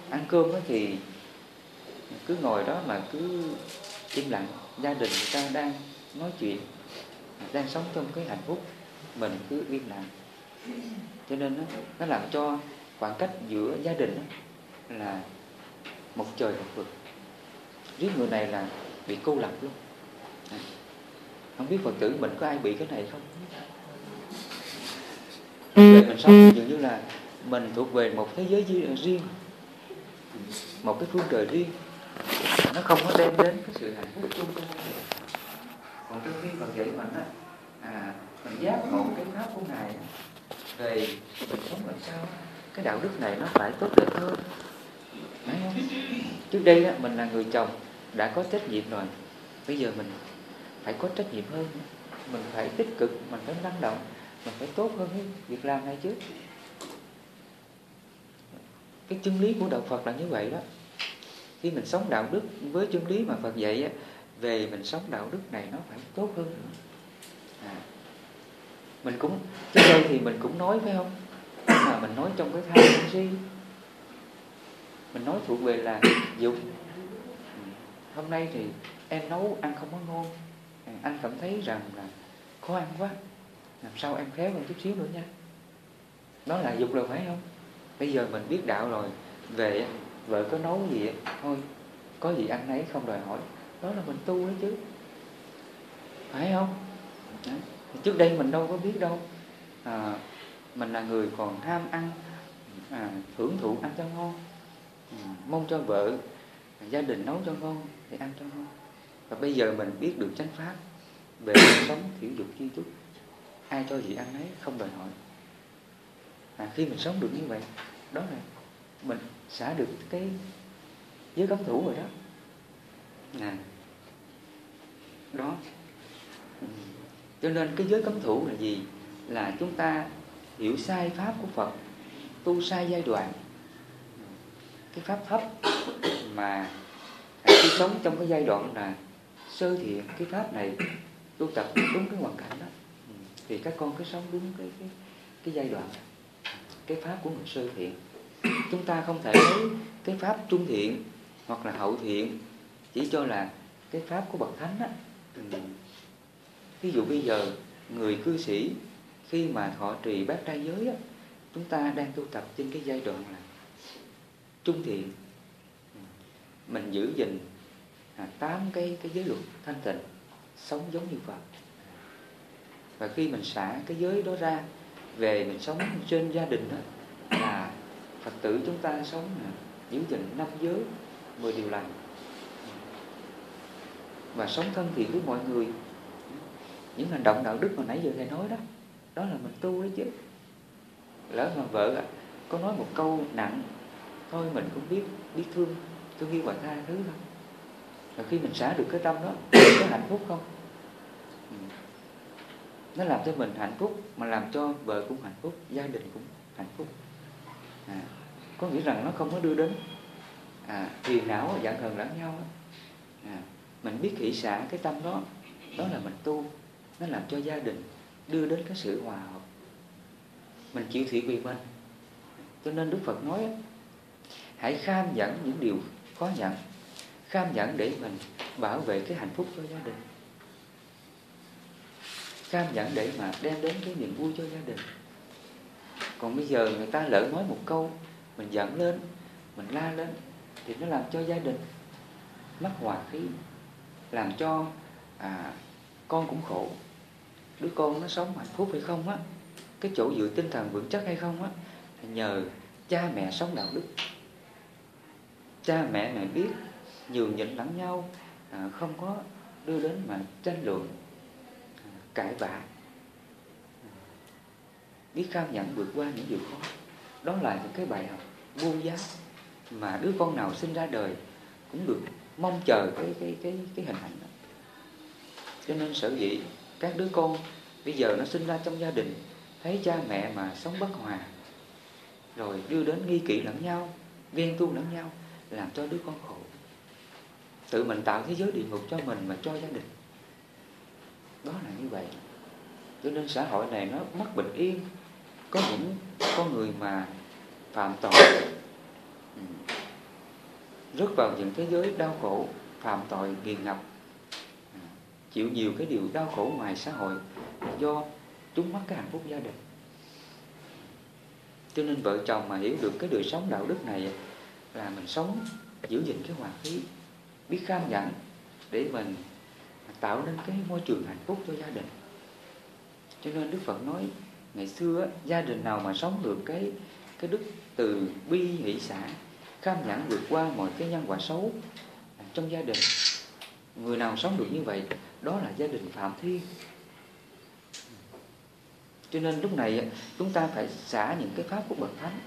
S2: ăn cơm thì cứ ngồi đó mà cứ im lặng. Gia đình người ta đang nói chuyện đang sống trong cái hạnh phúc mình cứ im lặng. Cho nên nó, nó làm cho khoảng cách giữa gia đình đó là một trời một vực. Riết người này là bị cô lập luôn. Không biết phật tử mình có ai bị cái này không? Về mình sống dường như là mình thuộc về một thế giới riêng một cái phương trời riêng. Nó không có đem đến cái sự hạnh phúc chung cho còn trước khi Phật dạy mình á à, mình giác ngộ cái pháp của ngài về mình sống làm sao cái đạo đức này nó phải tốt đẹp hơn. Đấy không? trước đây á, mình là người chồng đã có trách nhiệm rồi. Bây giờ mình phải có trách nhiệm hơn. Mình phải tích cực mình phải năng động mình phải tốt hơn cái việc làm này chứ. Cái chân lý của đạo Phật là như vậy đó. Khi mình sống đạo đức với chân lý mà Phật dạy á, về mình sống đạo đức này nó phải tốt hơn nữa. À. mình cũng, trước đây thì mình cũng nói, phải không? Mà mình nói trong cái thai cũng si mình nói thuộc về là dục. Ừ, hôm nay thì em nấu ăn không có ngon. À, anh cảm thấy rằng là khó ăn quá. Làm sao em khéo hơn chút xíu nữa nha. Đó là dục rồi, phải không? Bây giờ mình biết đạo rồi, về vợ có nấu gì thôi, có gì ăn nấy không đòi hỏi đó là mình tu đó chứ. Phải không? Đấy. trước đây mình đâu có biết đâu. À, mình là người còn ham ăn à, hưởng thụ ăn cho ngon. À, mong cho vợ gia đình nấu cho ngon thì ăn cho ngon. Và bây giờ mình biết được chánh pháp về sống thiểu dục chi túc ai cho gì ăn ấy không đòi hỏi. À, khi mình sống được như vậy đó là mình xả được cái giới cấm thủ rồi đó. À, đó. Ừ. Cho nên cái giới cấm thủ là gì? Là chúng ta hiểu sai pháp của Phật tu sai giai đoạn. Cái pháp thấp mà à, khi sống trong cái giai đoạn là sơ thiện cái pháp này tu tập đúng cái hoàn cảnh đó. Ừ. Thì các con cứ sống đúng cái cái, cái giai đoạn cái pháp của người sơ thiện. Chúng ta không thể lấy cái pháp trung thiện hoặc là hậu thiện chỉ cho là cái pháp của bậc thánh á. Ừ. ví dụ bây giờ, người cư sĩ, khi mà họ trì bát trai giới á, chúng ta đang tu tập trên cái giai đoạn là trung thiện. Mình giữ gìn à, tám cái cái giới luật thanh tịnh, sống giống như Phật. Và khi mình xả cái giới đó ra, về mình sống trên gia đình đó là Phật tử chúng ta sống à, giữ gìn năm giới, mười điều lành và sống thân thiện với mọi người. Những hành động đạo đức mà nãy giờ thầy nói đó đó là mình tu đấy chứ. Lỡ mà vợ có nói một câu nặng thôi mình cũng biết biết thương thương yêu và tha thứ thôi. Và khi mình xả được cái tâm đó có hạnh phúc không? Ừ. nó làm cho mình hạnh phúc mà làm cho vợ cũng hạnh phúc gia đình cũng hạnh phúc. À, có nghĩa rằng nó không có đưa đến à, phiền não giận hờn lẫn nhau đó mình biết hỷ xã cái tâm đó đó là mình tu. Nó làm cho gia đình đưa đến cái sự hòa hợp. Mình chịu thủy quy mình. Cho nên Đức Phật nói hãy kham nhận những điều khó nhận kham nhận để mình bảo vệ cái hạnh phúc cho gia đình. Kham nhận để mà đem đến cái niềm vui cho gia đình. Còn bây giờ người ta lỡ nói một câu, mình giận lên, mình la lên, thì nó làm cho gia đình mất hòa khí làm cho à, con cũng khổ. Đứa con nó sống hạnh phúc hay không á cái chỗ dựa tinh thần vững chắc hay không á nhờ cha mẹ sống đạo đức. Cha mẹ mẹ biết nhường nhịn lẫn nhau à, không có đưa đến mà tranh luận à, cãi vã. Biết khao nhận vượt qua những điều khó. Đó là những cái bài học vô giá mà đứa con nào sinh ra đời cũng được mong chờ cái cái cái cái hình ảnh đó. Cho nên sở dĩ các đứa con bây giờ nó sinh ra trong gia đình, thấy cha mẹ mà sống bất hòa, rồi đưa đến nghi kỵ lẫn nhau, ghen tuông lẫn nhau, làm cho đứa con khổ. Tự mình tạo thế giới địa ngục cho mình mà cho gia đình. Đó là như vậy. Cho nên xã hội này nó mất bình yên. Có những con người mà phạm tội rớt vào những thế giới đau khổ, phạm tội, nghiền ngập. À, chịu nhiều cái điều đau khổ ngoài xã hội do chúng mất cái hạnh phúc gia đình. Cho nên vợ chồng mà hiểu được cái đời sống đạo đức này là mình sống, giữ gìn cái hòa khí, biết kham nhẫn để mình tạo nên cái môi trường hạnh phúc cho gia đình. Cho nên Đức Phật nói, ngày xưa gia đình nào mà sống được cái cái đức từ bi hỷ xã kham nhẫn vượt qua mọi cái nhân quả xấu trong gia đình. Người nào sống được như vậy đó là gia đình phạm thiên cho nên lúc này chúng ta phải xả những cái pháp của bậc thánh.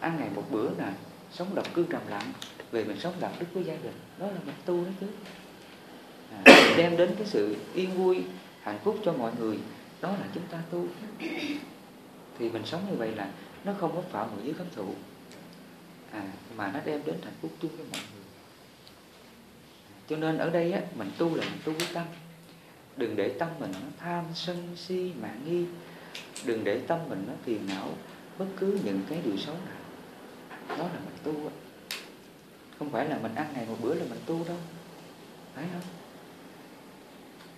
S2: Ăn ngày một bữa là sống độc cư trầm lặng về mình sống đạo đức với gia đình. Đó là mình tu đó chứ. À, đem đến cái sự yên vui hạnh phúc cho mọi người đó là chúng ta tu. Thì mình sống như vậy là nó không có phạm một dưới cấm thủ à, mà nó đem đến hạnh phúc chung cho mọi người. À, cho nên ở đây á, mình tu là mình tu với tâm. Đừng để tâm mình nó tham sân si mạng nghi. Đừng để tâm mình nó phiền não bất cứ những cái điều xấu nào. Đó là mình tu á. Không phải là mình ăn ngày một bữa là mình tu đâu. Phải không?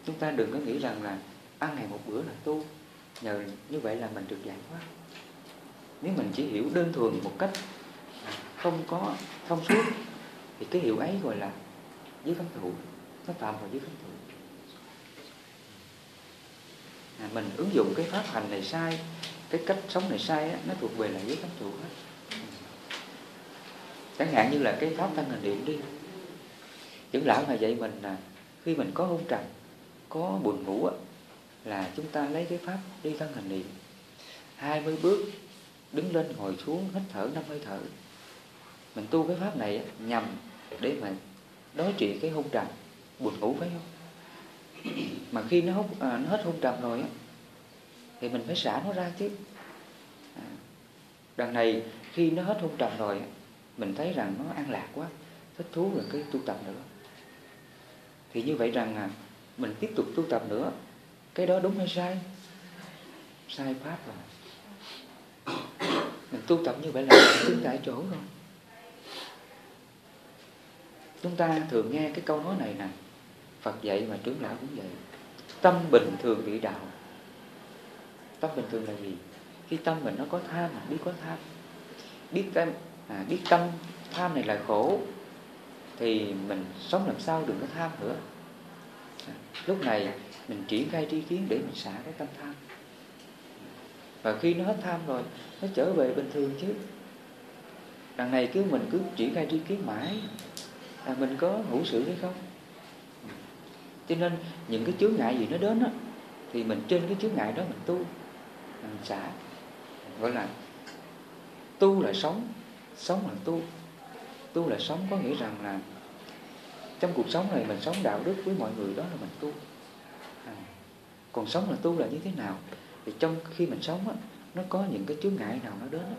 S2: Chúng ta đừng có nghĩ rằng là ăn ngày một bữa là tu. Nhờ như vậy là mình được giải thoát. Nếu mình chỉ hiểu đơn thuần một cách không có thông suốt. Thì cái hiệu ấy gọi là giới cấm thủ nó phạm vào giới cấm thủ à, mình ứng dụng cái pháp hành này sai cái cách sống này sai á, nó thuộc về là giới cấm thủ hết. Chẳng hạn như là cái pháp thân hành niệm đi. Những lão này dạy mình là khi mình có hôn trầm có buồn ngủ á, là chúng ta lấy cái pháp đi thân hành niệm 20 bước đứng lên ngồi xuống hít thở năm hơi thở mình tu cái pháp này nhằm để mà đối trị cái hôn trầm buồn ngủ phải không? Mà khi nó, hút, à, nó hết hôn trầm rồi á thì mình phải xả nó ra chứ. À, đằng này khi nó hết hôn trầm rồi mình thấy rằng nó an lạc quá thích thú là cái tu tập nữa. Thì như vậy rằng à, mình tiếp tục tu tập nữa cái đó đúng hay sai? Sai pháp rồi. Mình tu tập như vậy là đứng tại chỗ rồi chúng ta thường nghe cái câu nói này nè. Phật dạy mà trưởng lão cũng vậy. Tâm bình thường bị đạo tâm bình thường là gì? Khi tâm mình nó có tham biết có tham. Biết tâm à, biết tâm tham này là khổ. Thì mình sống làm sao đừng có tham nữa. À, lúc này mình triển khai tri kiến để mình xả cái tâm tham. Và khi nó hết tham rồi nó trở về bình thường chứ. Đằng này cứ mình cứ triển khai tri kiến mãi à, mình có hữu sự hay không? Cho nên những cái chướng ngại gì nó đến á thì mình trên cái chướng ngại đó mình tu mình xả. Gọi là tu là sống sống là tu. Tu là sống có nghĩa rằng là trong cuộc sống này mình sống đạo đức với mọi người đó là mình tu. À, còn sống là tu là như thế nào? Thì trong khi mình sống á, nó có những cái chướng ngại nào nó đến á,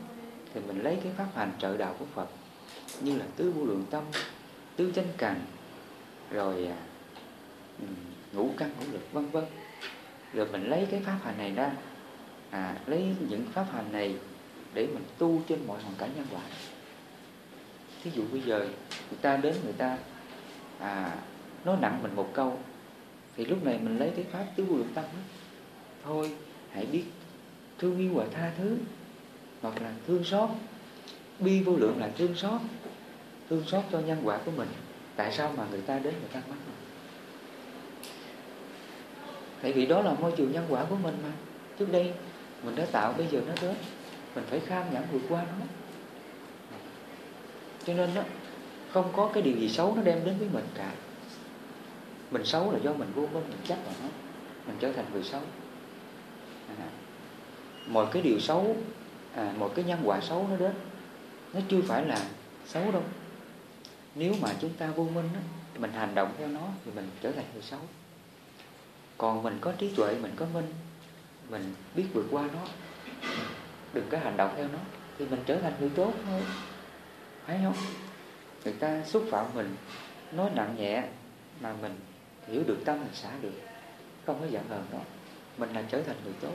S2: thì mình lấy cái pháp hành trợ đạo của Phật như là tứ vô lượng tâm tứ chánh cần rồi à, ừ, ngũ căn ngũ lực vân vân. Rồi mình lấy cái pháp hành này ra à, lấy những pháp hành này để mình tu trên mọi hoàn cảnh nhân quả. Thí dụ bây giờ người ta đến người ta à, nói nặng mình một câu thì lúc này mình lấy cái pháp tứ vô lượng tâm đó. thôi hãy biết thương yêu và tha thứ hoặc là thương xót bi vô lượng là thương xót thương xót cho nhân quả của mình. Tại sao mà người ta đến người ta mắc mình tại vì đó là môi trường nhân quả của mình mà. Trước đây mình đã tạo bây giờ nó đến. Mình phải kham nhẫn vượt qua nó. Cho nên đó không có cái điều gì xấu nó đem đến với mình cả. Mình xấu là do mình vô minh mình chấp vào nó. Mình trở thành người xấu. À, mọi cái điều xấu à, mọi cái nhân quả xấu nó đến. Nó chưa phải là xấu đâu nếu mà chúng ta vô minh á, thì mình hành động theo nó thì mình trở thành người xấu. Còn mình có trí tuệ mình có minh mình biết vượt qua nó đừng có hành động theo nó thì mình trở thành người tốt thôi. Phải không? Người ta xúc phạm mình nói nặng nhẹ mà mình hiểu được tâm mình xả được không có giận hờn đó mình là trở thành người tốt.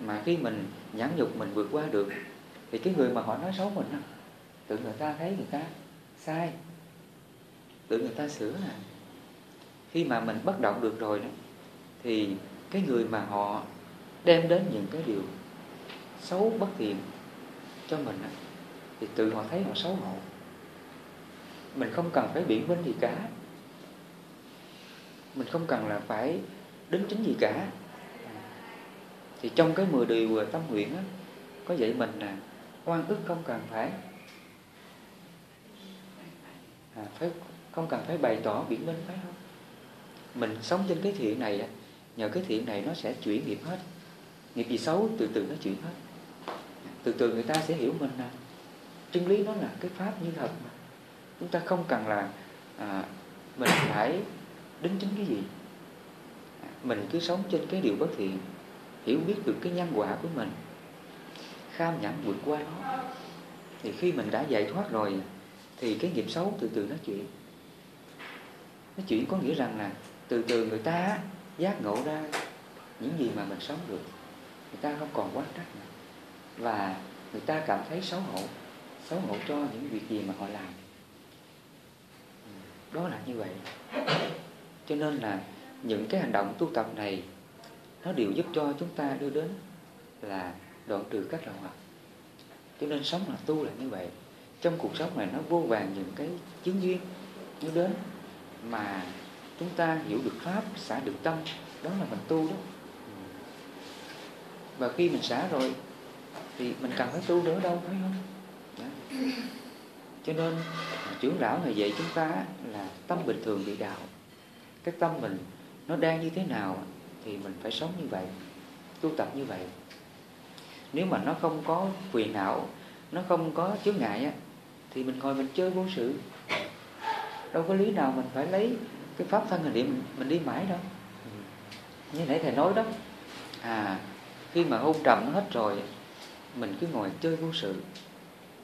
S2: Mà khi mình nhẫn nhục mình vượt qua được thì cái người mà họ nói xấu mình tự người ta thấy người ta sai. Tự người ta sửa à khi mà mình bất động được rồi đó thì cái người mà họ đem đến những cái điều xấu bất thiện cho mình đó, thì tự họ thấy họ xấu hổ. Mình không cần phải biện minh gì cả. Mình không cần là phải đính chính gì cả. Thì trong cái mười điều tâm nguyện á, có dạy mình là oan ức không cần phải à, phải không cần phải bày tỏ biện minh phải không mình sống trên cái thiện này nhờ cái thiện này nó sẽ chuyển nghiệp hết. Nghiệp gì xấu từ từ nó chuyển hết. Từ từ người ta sẽ hiểu mình là chân lý nó là cái pháp như thật mà. Chúng ta không cần là à, mình phải đính chính cái gì. À, mình cứ sống trên cái điều bất thiện hiểu biết được cái nhân quả của mình kham nhẫn vượt qua nó. Thì khi mình đã giải thoát rồi thì cái nghiệp xấu từ từ nó chuyển. Nó chuyển có nghĩa rằng là từ từ người ta giác ngộ ra những gì mà mình sống được. Người ta không còn quá trách nữa và người ta cảm thấy xấu hổ xấu hổ cho những việc gì mà họ làm. Ừ, đó là như vậy. Cho nên là những cái hành động tu tập này, nó đều giúp cho chúng ta đưa đến là đoạn trừ các lậu hoặc cho nên sống là tu là như vậy trong cuộc sống này nó vô vàng những cái chứng duyên, nó đến mà chúng ta hiểu được pháp, xả được tâm, đó là mình tu đó. Và khi mình xả rồi thì mình cần phải tu nữa đâu, phải không? Đó. cho nên trưởng lão này dạy chúng ta là tâm bình thường bị đạo. Cái tâm mình nó đang như thế nào thì mình phải sống như vậy, tu tập như vậy. Nếu mà nó không có quyền não, nó không có chướng ngại á thì mình ngồi mình chơi vô sự. Đâu có lý nào mình phải lấy cái pháp thân hình niệm mình đi mãi đâu. Như nãy thầy nói đó. À. Khi mà hôn trầm hết rồi mình cứ ngồi chơi vô sự.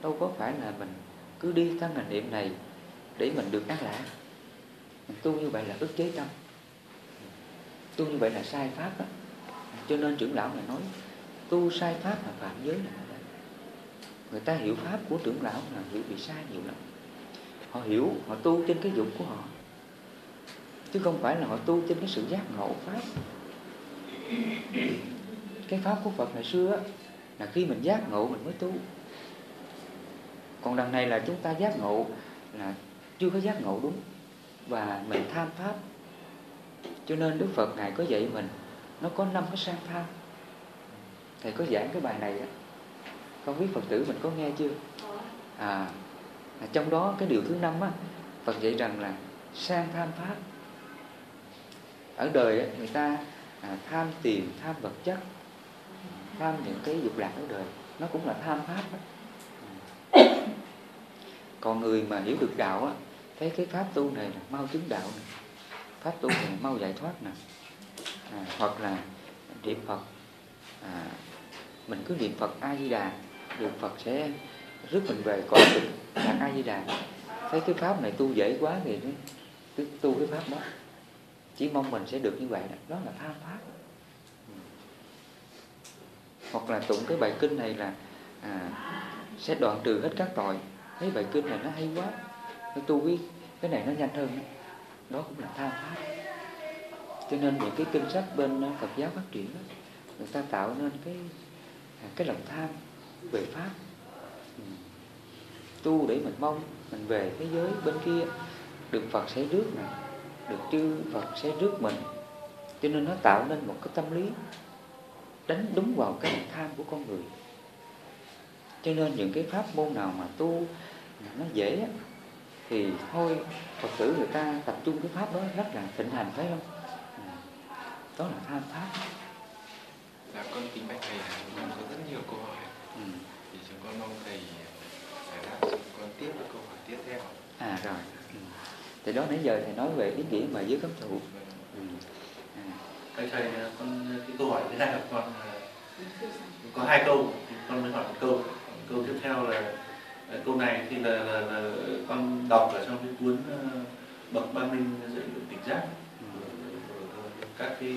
S2: Đâu có phải là mình cứ đi thân hành niệm này để mình được an lạc mình tu như vậy là ức chế tâm. Tu như vậy là sai pháp đó. cho nên trưởng lão này nói tu sai pháp là phạm giới là người ta hiểu pháp của trưởng lão là hiểu bị sai nhiều lắm. Họ hiểu, họ tu trên cái dụng của họ. Chứ không phải là họ tu trên cái sự giác ngộ pháp. Cái pháp của Phật ngày xưa là khi mình giác ngộ mình mới tu. Còn đằng này là chúng ta giác ngộ là chưa có giác ngộ đúng. Và mình tham pháp. Cho nên Đức Phật Ngài có dạy mình, nó có năm cái sang tham. Thầy có giảng cái bài này á không biết Phật tử mình có nghe chưa à, à, trong đó cái điều thứ năm á Phật dạy rằng là sang tham pháp ở đời á, người ta à, tham tiền tham vật chất tham những cái dục lạc ở đời nó cũng là tham pháp đó. còn người mà hiểu được đạo á thấy cái pháp tu này là mau chứng đạo này pháp tu này mau giải thoát nè à, hoặc là niệm phật à, mình cứ niệm phật a di đà được phật sẽ rước mình về cõi cực lạc a di đà. Thấy cái pháp này tu dễ quá thì cứ tu cái pháp đó. Chỉ mong mình sẽ được như vậy đó, đó là tham pháp. Hoặc là tụng cái bài kinh này là à, sẽ đoạn trừ hết các tội. Thấy bài kinh này nó hay quá. Nó tu biết cái này nó nhanh hơn đó, đó cũng là tham pháp. Cho nên những cái kinh sách bên à, Phật giáo phát triển đó, người ta tạo nên cái à, cái lòng tham về pháp. Ừ. Tu để mình mong mình về thế giới bên kia. Được Phật sẽ rước này được chư Phật sẽ rước mình. Cho nên nó tạo nên một cái tâm lý đánh đúng vào cái tham của con người. Cho nên những cái pháp môn nào mà tu nó dễ thì thôi, Phật tử người ta tập trung cái pháp đó rất là thịnh hành, phải không? Ừ. Đó là tham pháp.
S3: Dạ con kính bạch thầy con vâng, có rất nhiều câu hỏi ừ. thì con mong thầy giải đáp con tiếp được câu hỏi tiếp theo
S2: à rồi ừ. thì đó nãy giờ thầy nói về ý nghĩa mà dưới cấm thủ ừ.
S1: à. thầy thầy con cái câu hỏi hai là con có hai câu con mới hỏi một câu câu tiếp theo là câu này thì là, là, là con đọc ở trong cái cuốn uh, bậc ba minh dạy tỉnh giác các cái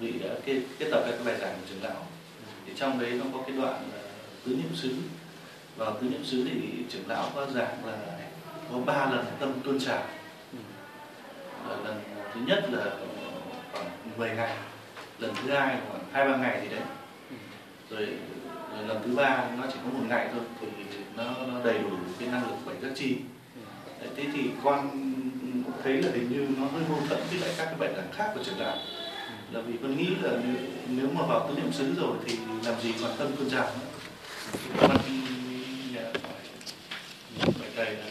S1: vị đã kết, kết tập các bài giảng của trưởng lão thì trong đấy nó có cái đoạn là tứ niệm xứ. Và tứ niệm xứ thì trưởng lão có giảng là có ba lần tâm tuôn trào. Lần thứ nhất là khoảng 10 ngày lần thứ hai khoảng hai ba ngày gì đấy. Rồi, rồi lần thứ ba nó chỉ có một ngày thôi thì nó, nó đầy đủ cái năng lực bảy giác chi. Đấy, thế thì con thấy là hình như nó hơi mâu thuẫn với lại các cái bệnh đẳng khác của trưởng lão. Là vì con nghĩ là nếu, nếu mà vào tứ niệm xứ rồi thì làm gì còn tâm tuôn trào nữa? Con nhà phải thầy là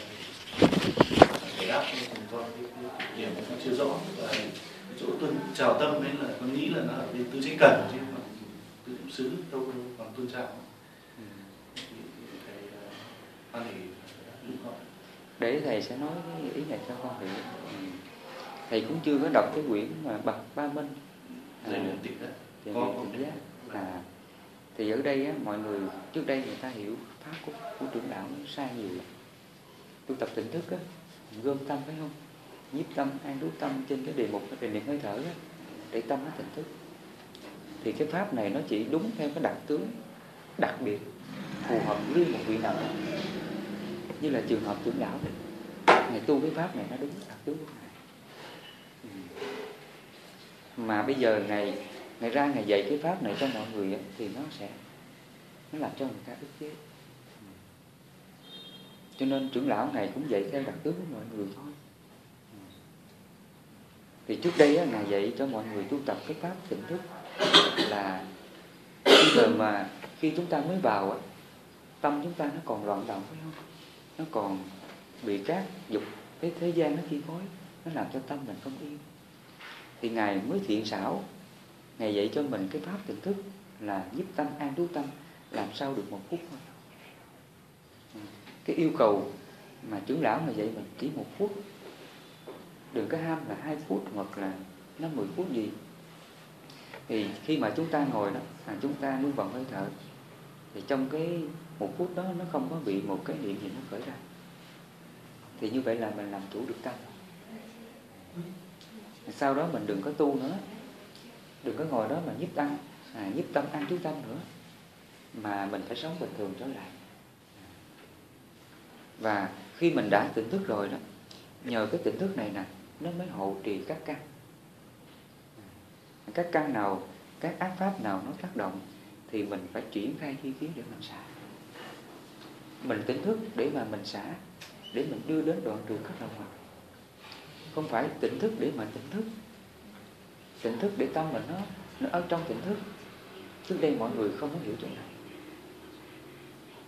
S1: phải đáp cùng con cái, cái điểm nó chưa rõ và chỗ tôn trào tâm ấy là con nghĩ là nó ở bên tứ chế cần chứ còn tứ niệm xứ đâu còn tôn trào thầy thì
S2: để thầy sẽ nói cái ý này cho con hiểu thầy cũng chưa có đọc cái quyển mà bậc ba minh
S1: Giải luyện tịch đó.
S2: Giải luyện tịch giác. À, thì ở đây á, mọi người trước đây người ta hiểu pháp của, của trưởng đạo nó sai nhiều lắm. Tu tập tỉnh thức á, gom tâm phải không? Nhiếp tâm, an trú tâm trên cái đề mục cái đề niệm hơi thở á, để tâm nó tỉnh thức. Thì cái pháp này nó chỉ đúng theo cái đặc tướng đặc biệt phù hợp với một vị nào đó. Như là trường hợp trưởng đạo này. Tu cái pháp này nó đúng đặc tướng của Ngài ừ. mà bây giờ ngày ngày ra ngày dạy cái pháp này cho mọi người thì nó sẽ nó làm cho người ta ức chế. Cho nên trưởng lão này cũng dạy theo đặc tướng của mọi người thôi. Thì trước đây á, ngài dạy cho mọi người tu tập cái pháp tỉnh thức là khi giờ mà khi chúng ta mới vào tâm chúng ta nó còn loạn động phải không? Nó còn bị các dục cái thế gian nó chi phối nó làm cho tâm mình không yên. Thì Ngài mới thiện xảo Ngài dạy cho mình cái pháp tỉnh thức là giúp tâm an trú tâm làm sao được một phút thôi. Ừ. Cái yêu cầu mà trưởng lão mà dạy mình chỉ một phút. Đừng có ham là hai phút hoặc là năm mười phút gì. Thì khi mà chúng ta ngồi đó à, chúng ta nuôi vọng hơi thở thì trong cái một phút đó nó không có bị một cái niệm gì nó khởi ra. Thì như vậy là mình làm chủ được tâm. Sau đó mình đừng có tu nữa đừng có ngồi đó mà nhiếp tâm à, nhiếp tâm ăn chú tâm nữa mà mình phải sống bình thường trở lại. Và khi mình đã tỉnh thức rồi đó nhờ cái tỉnh thức này nè nó mới hộ trì các căn. Các căn nào các ác pháp nào nó tác động thì mình phải triển khai chi kiến để mình xả. Mình tỉnh thức để mà mình xả để mình đưa đến đoạn trừ các động hoạt không phải tỉnh thức để mà tỉnh thức tỉnh thức để tâm mình nó nó ở trong tỉnh thức. Trước đây mọi người không có hiểu chuyện này.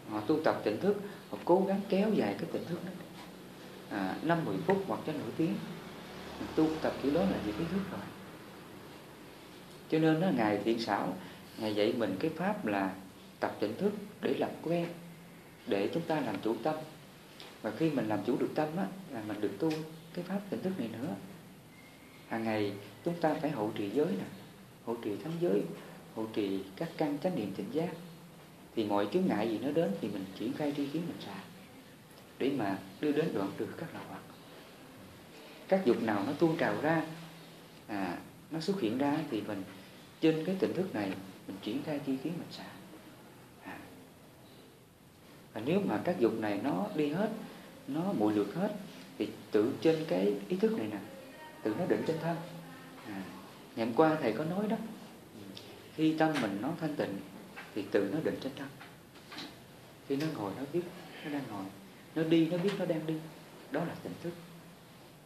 S2: Họ tu tập tỉnh thức họ cố gắng kéo dài cái tỉnh thức đó. À, 5 10 phút hoặc cho nửa tiếng. Tu tập kiểu đó là gì cái thức rồi. Cho nên nó ngài thiện Sảo ngài dạy mình cái pháp là tập tỉnh thức để làm quen để chúng ta làm chủ tâm. Và khi mình làm chủ được tâm á, là mình được tu cái pháp tỉnh thức này nữa. Hàng ngày chúng ta phải hộ trì giới nè hộ trì thắng giới hộ trì các căn chánh niệm tỉnh giác thì mọi chướng ngại gì nó đến thì mình triển khai tri kiến mình xả để mà đưa đến đoạn trừ các lậu hoặc các dục nào nó tuôn trào ra à, nó xuất hiện ra thì mình trên cái tỉnh thức này mình triển khai chi kiến mình xả à. và nếu mà các dục này nó đi hết nó mùi lược hết thì tự trên cái ý thức này nè tự nó định trên thân ngày hôm qua thầy có nói đó. Khi tâm mình nó thanh tịnh thì tự nó định trên thân khi nó ngồi nó biết nó đang ngồi. Nó đi nó biết nó đang đi. Đó là tỉnh thức.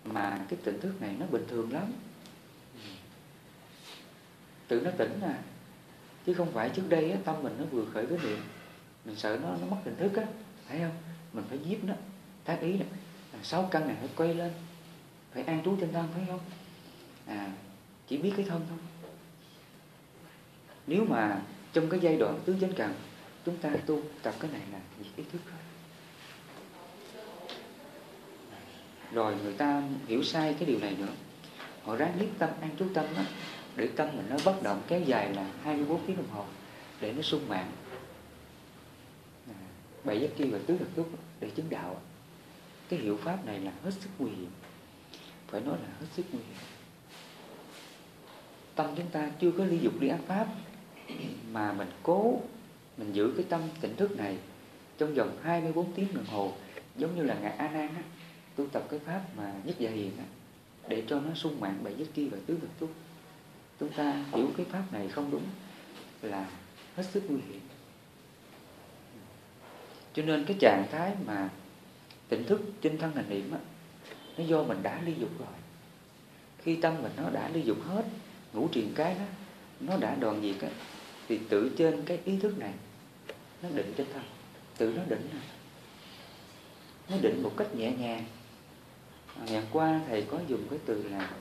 S2: Mà cái tỉnh thức này nó bình thường lắm. Tự nó tỉnh à chứ không phải trước đây á, tâm mình nó vừa khởi cái niệm mình sợ nó nó mất tỉnh thức á. Thấy không? Mình phải giết nó. Tác ý nè sáu căn này phải quay lên. Phải an trú trên thân phải không? À chỉ biết cái thân thôi. Nếu mà trong cái giai đoạn tứ chánh cần chúng ta tu tập cái này là việc ý thức thôi rồi người ta hiểu sai cái điều này nữa. Họ ráng nhiếp tâm an trú tâm đó, để tâm mình nó bất động kéo dài là 24 tiếng đồng hồ để nó sung mạng bảy giác chi và tứ thực túc để chứng đạo cái hiệu pháp này là hết sức nguy hiểm. Phải nói là hết sức nguy hiểm tâm chúng ta chưa có ly dục ly ác pháp mà mình cố mình giữ cái tâm tỉnh thức này trong vòng 24 tiếng đồng hồ giống như là ngài A Nan á, tu tập cái pháp mà nhất dạ hiền á, để cho nó sung mạng bảy giới kia và tứ thực túc. Chúng ta hiểu cái pháp này không đúng là hết sức nguy hiểm. Cho nên cái trạng thái mà tỉnh thức trên thân hành niệm á nó do mình đã ly dục rồi. Khi tâm mình nó đã ly dục hết ngũ triền cái đó, nó đã đoàn diệt á, thì tự trên cái ý thức này, nó định trên thân tự nó định này. nó định một cách nhẹ nhàng. À, ngày qua thầy có dùng cái từ là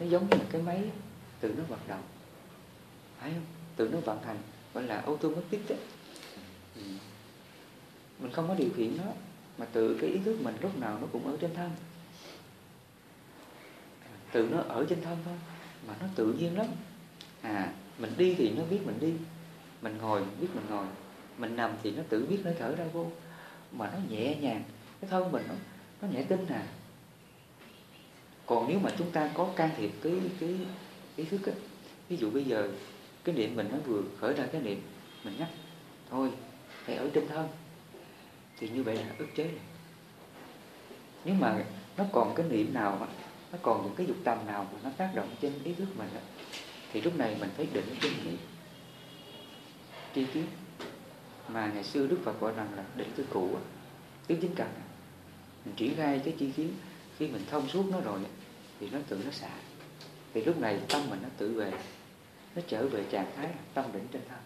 S2: nó giống như cái máy, tự nó hoạt động. Phải không? Tự nó vận hành, gọi là automatic đấy ừ. mình không có điều khiển nó, mà tự cái ý thức mình lúc nào nó cũng ở trên thân. Tự nó ở trên thân thôi mà nó tự nhiên lắm. À mình đi thì nó biết mình đi. Mình ngồi biết mình ngồi. Mình nằm thì nó tự biết nó thở ra vô. Mà nó nhẹ nhàng. Cái thân mình nó, nó nhẹ tinh à. Còn nếu mà chúng ta có can thiệp cái cái ý thức á ví dụ bây giờ cái niệm mình nó vừa khởi ra cái niệm mình nhắc thôi phải ở trên thân. Thì như vậy là ức chế này nếu mà nó còn cái niệm nào nó còn những cái dục tâm nào mà nó tác động trên ý thức mình thì lúc này mình phải định trên cái tri kiến. Mà ngày xưa Đức Phật gọi rằng là định cái cụ tứ chính cần mình triển khai cái chi kiến, khi mình thông suốt nó rồi thì nó tự nó xả. Thì lúc này tâm mình nó tự về, nó trở về trạng thái tâm định trên thân.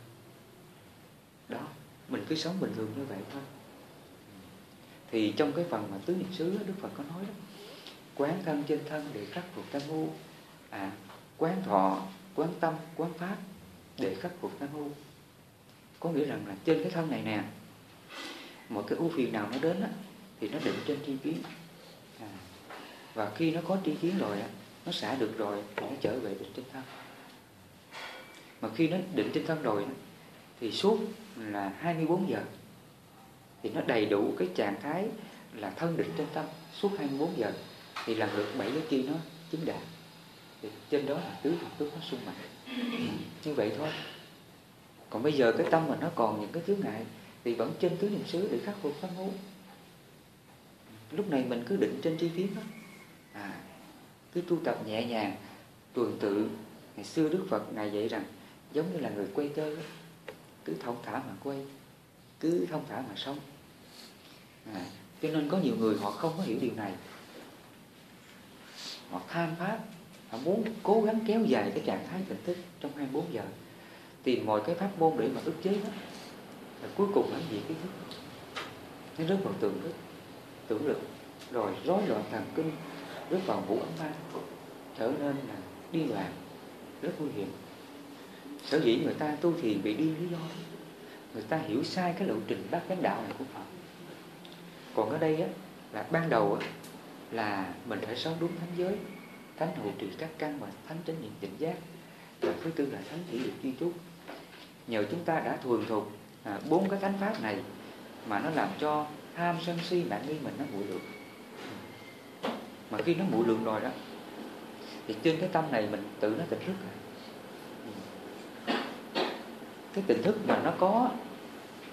S2: Đó, mình cứ sống bình thường như vậy thôi. Thì trong cái phần mà tứ niệm xứ Đức Phật có nói đó quán thân trên thân để khắc phục tham ngu à quán thọ quán tâm quán pháp để khắc phục tham ngu có nghĩa rằng là trên cái thân này nè một cái ưu phiền nào nó đến á, thì nó định trên tri kiến. À, và khi nó có tri kiến rồi á, nó xả được rồi nó trở về định trên thân. Mà khi nó định trên thân rồi thì suốt là 24 giờ thì nó đầy đủ cái trạng thái là thân định trên tâm suốt 24 giờ thì lần lượt bảy cái chi nó chứng đạt thì trên đó là tứ thực túc nó sung mạnh như vậy thôi. Còn bây giờ cái tâm mình nó còn những cái chướng ngại thì vẫn trên tứ niệm xứ để khắc phục pháp ngũ lúc này mình cứ định trên chi phiến đó. À, cứ tu tập nhẹ nhàng tuần tự. Ngày xưa đức phật ngài dạy rằng giống như là người quay tơ cứ thông thả mà quay cứ thông thả mà sống. À, cho nên có nhiều người họ không có hiểu điều này họ tham pháp họ muốn cố gắng kéo dài cái trạng thái tỉnh thức trong 24 giờ. Tìm mọi cái pháp môn để mà ức chế nó. Và cuối cùng hắn gì? Cái thức. Nó rớt vào tưởng thức. Tưởng lực. Rồi rối loạn thần kinh. Rớt vào vũ ấm ma trở nên là đi loạn rất nguy hiểm. Sở dĩ người ta tu thiền bị đi lý do. Người ta hiểu sai cái lộ trình bác chánh đạo này của Phật. Còn ở đây á, là ban đầu á, là mình phải sống đúng thánh giới thánh hộ trì các căn và thánh chánh niệm tỉnh giác. Và thứ tư là thánh chỉ được chi trúc nhờ chúng ta đã thuần thục à, bốn cái thánh pháp này mà nó làm cho tham sân si mạng nghi mình nó nguội được mà khi nó muội lượng rồi đó thì trên cái tâm này mình tự nó tỉnh thức rồi cái tỉnh thức mà nó có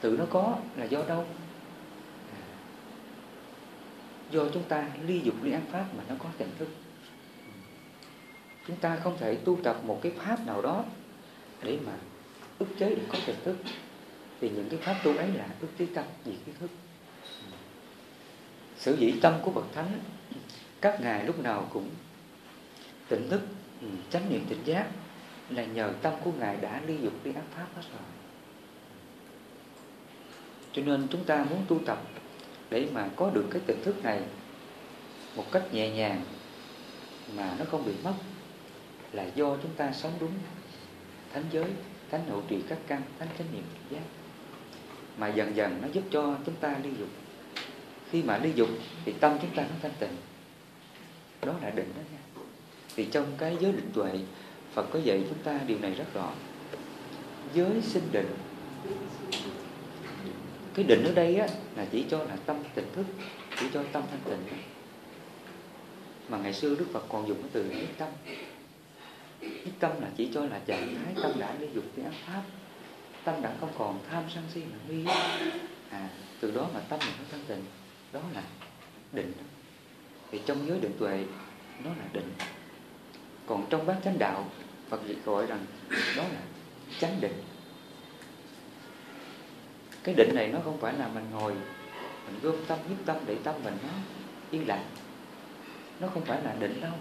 S2: tự nó có là do đâu? Do chúng ta ly dục ly ăn pháp mà nó có tỉnh thức. Chúng ta không thể tu tập một cái pháp nào đó để mà ức chế để có tỉnh thức. Thì những cái pháp tu ấy là ức chế tâm diệt cái thức. Sử dĩ tâm của bậc thánh, các ngài lúc nào cũng tỉnh thức ừ, chánh niệm tỉnh giác là nhờ tâm của ngài đã ly dục ly ác pháp hết rồi. Cho nên chúng ta muốn tu tập để mà có được cái tỉnh thức này một cách nhẹ nhàng mà nó không bị mất là do chúng ta sống đúng thánh giới, thánh hộ trì các căn, thánh chánh niệm giác mà dần dần nó giúp cho chúng ta ly dục. Khi mà ly dục thì tâm chúng ta nó thanh tịnh. Đó là định đó nha. Thì trong cái giới định tuệ, Phật có dạy chúng ta điều này rất rõ. Giới sinh định cái định ở đây á, là chỉ cho là tâm tỉnh thức chỉ cho tâm thanh tịnh mà ngày xưa Đức Phật còn dùng cái từ nhất tâm. Nhất tâm là chỉ cho là trạng thái tâm đã đi dục cái ác pháp. Tâm đã không còn tham sân si mà nghi. À từ đó mà tâm mình nó thanh tịnh. Đó là định. Thì trong giới định tuệ nó là định. Còn trong bát chánh đạo Phật gọi rằng đó là chánh định cái định này nó không phải là mình ngồi mình gom tâm nhất tâm để tâm mình nó yên lặng. Nó không phải là định đâu.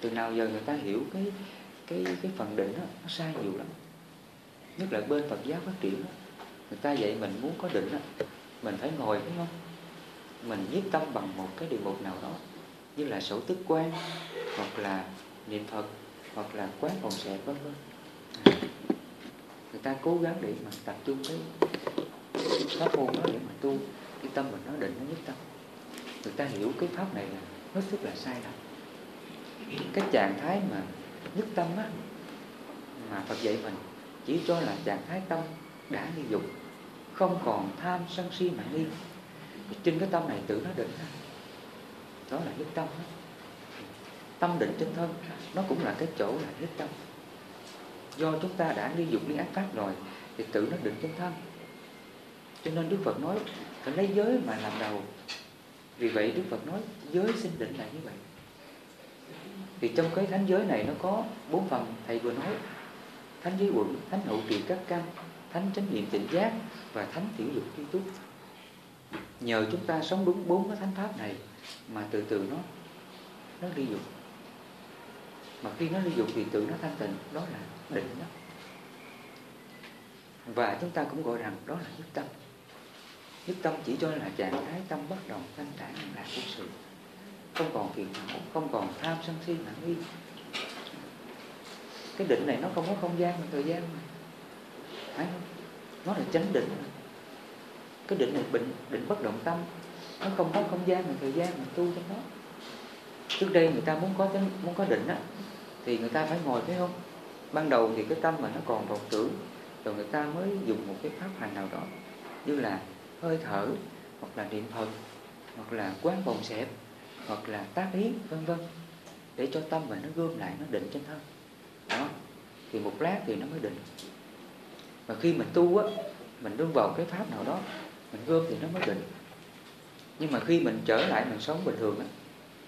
S2: Từ nào giờ người ta hiểu cái cái cái phần định đó, nó sai nhiều lắm. Nhất là bên Phật giáo phát triển đó. người ta dạy mình muốn có định đó, mình phải ngồi đúng không? Mình nhiếp tâm bằng một cái điều mục nào đó như là sổ tức quan hoặc là niệm Phật hoặc là quán phòng xẹp vân vân ta cố gắng để mà tập trung cái pháp môn đó để mà tu. Cái tâm mình nó định nó nhất tâm. Người ta hiểu cái pháp này là hết sức là sai lầm. Cái trạng thái mà nhất tâm á, mà Phật dạy mình chỉ cho là trạng thái tâm đã ly dục, không còn tham sân si mà nghi. Trên cái tâm này tự nó định đó là nhất tâm đó. tâm định trên thân, nó cũng là cái chỗ là nhất tâm do chúng ta đã ly dục ly ác pháp rồi, thì tự nó định trên thân. Cho nên Đức Phật nói, phải lấy giới mà làm đầu. Vì vậy Đức Phật nói, giới sinh định là như vậy. Thì trong cái thánh giới này nó có bốn phần, thầy vừa nói. Thánh giới quận thánh hậu trì các căn, thánh chánh niệm tịnh giác và thánh tiểu dục tri túc. Nhờ chúng ta sống đúng bốn cái thánh pháp này mà từ từ nó nó ly dục mà khi nó ly dục thì tự nó thanh tịnh, đó là định đó. Và chúng ta cũng gọi rằng đó là nhất tâm. Nhất tâm chỉ cho là trạng thái tâm bất động, thanh thản là của sự. Không còn phiền não, không còn tham sân si mạng nghi. Cái định này nó không có không gian và thời gian mà. Phải không? Nó là chánh định mà. cái định này định định bất động tâm, nó không có không gian và thời gian mà tu trong đó trước đây người ta muốn có muốn có định á thì người ta phải ngồi, phải không? Ban đầu thì cái tâm mà nó còn vọng tưởng rồi người ta mới dùng một cái pháp hành nào đó, như là hơi thở, hoặc là niệm phật, hoặc là quán vòng xẹp, hoặc là tác ý, vân vân, để cho tâm mình nó gom lại, nó định trên thân. Đó. Thì một lát thì nó mới định. Và khi mình tu á, mình đương vào cái pháp nào đó, mình gom thì nó mới định. Nhưng mà khi mình trở lại mình sống bình thường á,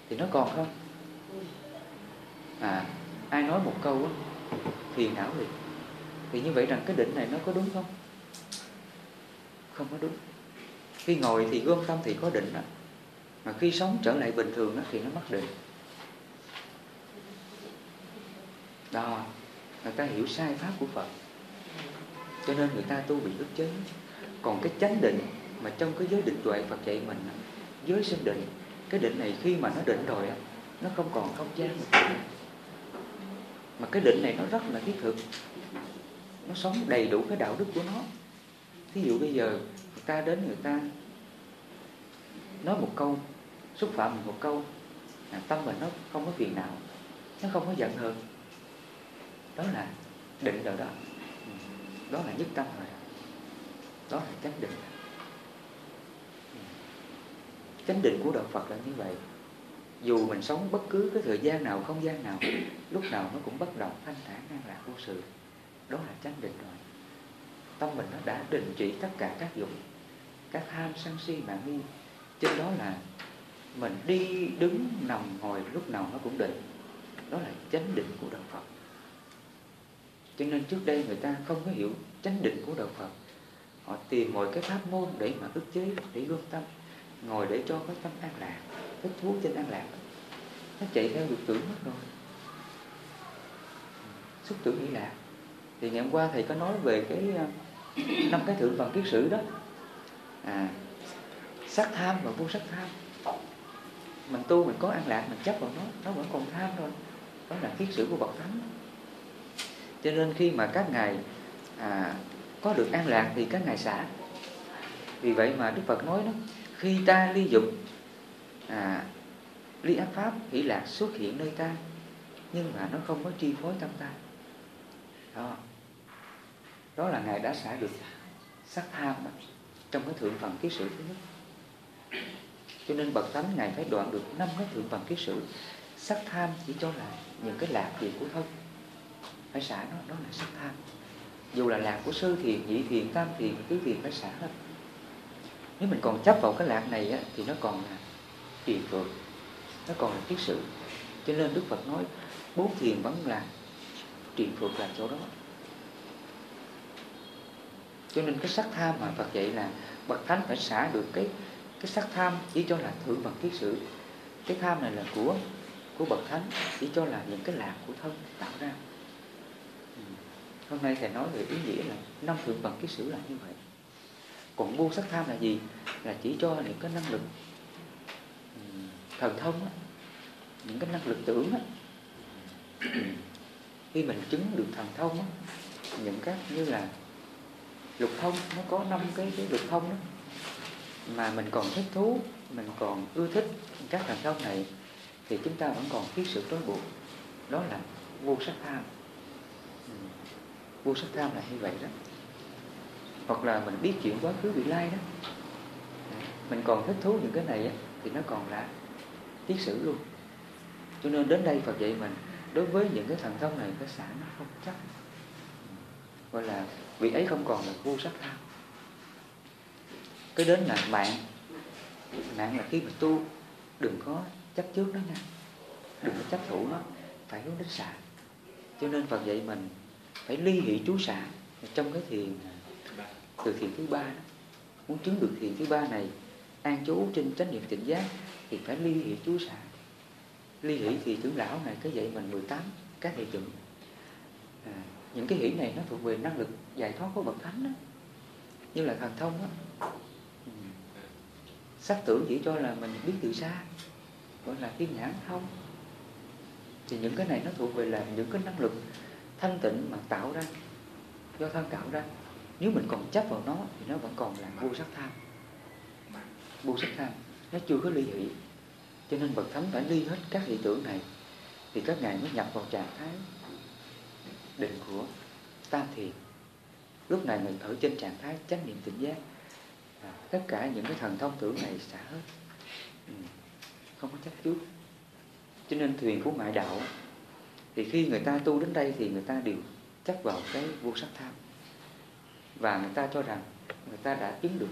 S2: thì nó còn không? À ai nói một câu á phiền não liền. Thì như vậy rằng cái định này nó có đúng không? Không có đúng. Khi ngồi thì gom tâm thì có định đó. Mà khi sống trở lại bình thường đó, thì nó mất định. Đó người ta hiểu sai pháp của Phật. Cho nên người ta tu bị ức chế. Còn cái chánh định mà trong cái giới định tuệ Phật dạy mình giới sinh định cái định này khi mà nó định rồi nó không còn không gian mà cái định này nó rất là thiết thực. Nó sống đầy đủ cái đạo đức của nó. Thí dụ bây giờ người ta đến người ta nói một câu xúc phạm mình một câu là tâm mình nó không có phiền nào, nó không có giận hơn đó là định rồi đó. Đó là nhất tâm rồi. Đó là chánh định. Chánh định của đạo Phật là như vậy dù mình sống bất cứ cái thời gian nào, không gian nào, lúc nào nó cũng bất động, thanh thản, an lạc, vô sự. Đó là chánh định rồi. Tâm mình nó đã đình chỉ tất cả các dụng, các tham sân si mạng nghi. Trên đó là mình đi đứng, nằm, ngồi, lúc nào nó cũng định. Đó là chánh định của đạo Phật. Cho nên trước đây người ta không có hiểu chánh định của đạo Phật. Họ tìm mọi cái pháp môn để mà ức chế, để gương tâm, ngồi để cho cái tâm an lạc thích thú trên an lạc nó chạy theo dục tưởng mất rồi. Xúc tưởng nghĩ lạc thì ngày hôm qua thầy có nói về cái ờ, năm cái thượng phần kiết sử đó. À sắc tham và vô sắc tham. Mình tu mình có an lạc mình chấp vào nó nó vẫn còn tham thôi. Đó là kiết sử của bậc thánh. Cho nên khi mà các ngài à, có được an lạc thì các ngài xả. Vì vậy mà đức phật nói đó khi ta ly dục à, lý ác pháp hỷ lạc xuất hiện nơi ta nhưng mà nó không có chi phối tâm ta. Đó. Đó là ngài đã xả được sắc tham trong cái thượng phần ký sự thứ nhất. Cho nên bậc tánh ngài phải đoạn được năm cái thượng phần ký sự. Sắc tham chỉ cho là những cái lạc gì của thân. Phải xả nó đó là sắc tham. Dù là lạc của sư thiền nhị thiền tam thiền tứ thiền phải xả hết. Nếu mình còn chấp vào cái lạc này á, thì nó còn là tiền phượng nó còn là thiết sự. Cho nên đức phật nói, bốn thiền vẫn là truyền phượng là chỗ đó. Cho nên cái sắc tham mà Phật dạy là bậc thánh phải xả được cái cái sắc tham chỉ cho là thượng bằng thiết sự. Cái tham này là của của bậc thánh, chỉ cho là những cái lạc của thân tạo ra. Hôm nay thầy nói về ý nghĩa là năm thượng bằng kiết sử là như vậy. Còn vô sắc tham là gì? Là chỉ cho những cái năng lực thần thông á, những cái năng lực tưởng á. Khi mình chứng được thần thông á, những các như là lục thông nó có năm cái cái lục thông đó mà mình còn thích thú mình còn ưa thích các thần thông này thì chúng ta vẫn còn thiếu sự trói buộc. Đó là vô sắc tham. Vô sắc tham là như vậy đó. Hoặc là mình biết chuyện quá khứ vị lai đó. Mình còn thích thú những cái này á, thì nó còn là tiết sử luôn. Cho nên đến đây Phật dạy mình, đối với những cái thần thông này, cái xả nó không chắc. Gọi là vị ấy không còn là vô sắc tham. Cái đến là mạng mạng là khi mà tu, đừng có chấp trước nó nha. Đừng có chấp thủ nó, phải hướng đến xả. Cho nên Phật dạy mình phải ly hỷ chú xả. Trong cái thiền, từ thiền thứ ba đó, muốn chứng được thiền thứ ba này an trú trên chánh niệm tỉnh giác thì phải ly hỷ chú xả ly hỷ thì trưởng lão này có dạy mình 18 các hệ trưởng à, những cái hỷ này nó thuộc về năng lực giải thoát của bậc thánh đó. Như là thần thông đó ừ. sắc tưởng chỉ cho là mình biết từ xa gọi là thiên nhãn thông thì những cái này nó thuộc về là những cái năng lực thanh tịnh mà tạo ra do thân tạo ra. Nếu mình còn chấp vào nó thì nó vẫn còn là vô sắc tham vô sắc tham nó chưa có ly hỷ. Cho nên bậc thánh phải ly hết các hiện tượng này. Thì các ngài mới nhập vào trạng thái định của tam thiền lúc này mình ở trên trạng thái chánh niệm tỉnh giác. À, tất cả những cái thần thông tưởng này xả hết. Ừ. không có chấp trước. Cho nên thuyền của ngoại đạo thì khi người ta tu đến đây thì người ta đều chấp vào cái vô sắc tham. Và người ta cho rằng người ta đã chứng được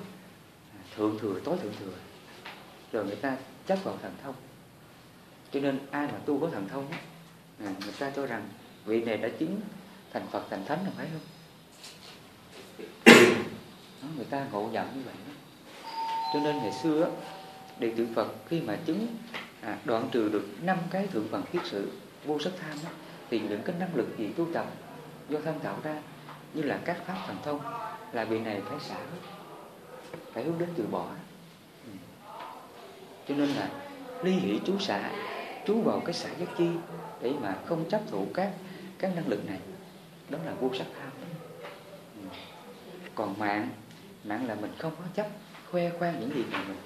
S2: thượng thừa tối thượng thừa rồi người ta chấp vào thần thông. Cho nên ai mà tu có thần thông à, người ta cho rằng vị này đã chứng thành Phật thành Thánh rồi phải không? Đó, người ta ngộ nhận như vậy cho nên ngày xưa đệ tử Phật khi mà chứng à, đoạn trừ được năm cái thượng phần kiết sự vô sắc tham đó, thì những cái năng lực gì tu tập do thân tạo ra như là các pháp thần thông là vị này phải xả hết phải hướng đến từ bỏ. Cho nên là ly hỷ chú xả, chú vào cái xả giác chi để mà không chấp thụ các các năng lực này. Đó là vô sắc tham. Còn mạng mạng là mình không có chấp, khoe khoang những gì mà mình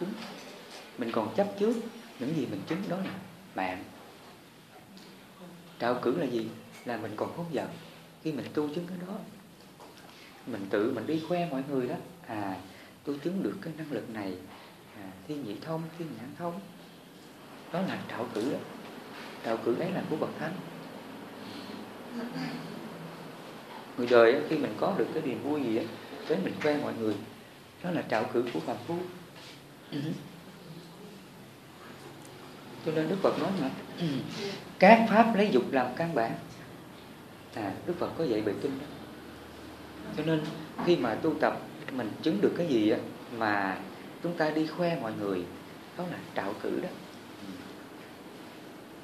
S2: chứng mình còn chấp trước những gì mình chứng đó là mạng. Trạo cử là gì? Là mình còn hốt giận khi mình tu chứng cái đó. Mình tự mình đi khoe mọi người đó. À tôi chứng được cái năng lực này à, thiên nhị thông thiên nhãn thông. Đó là trạo cử đó trạo cử ấy là của bậc thánh. Người đời khi mình có được cái niềm vui gì á đến mình khoe mọi người đó là trạo cử của Phạm phu. Cho nên đức phật nói mà các pháp lấy dục làm căn bản. À đức phật có dạy bài kinh đó. Cho nên khi mà tu tập mình chứng được cái gì á, mà chúng ta đi khoe mọi người, đó là trạo cử đó. Ừ.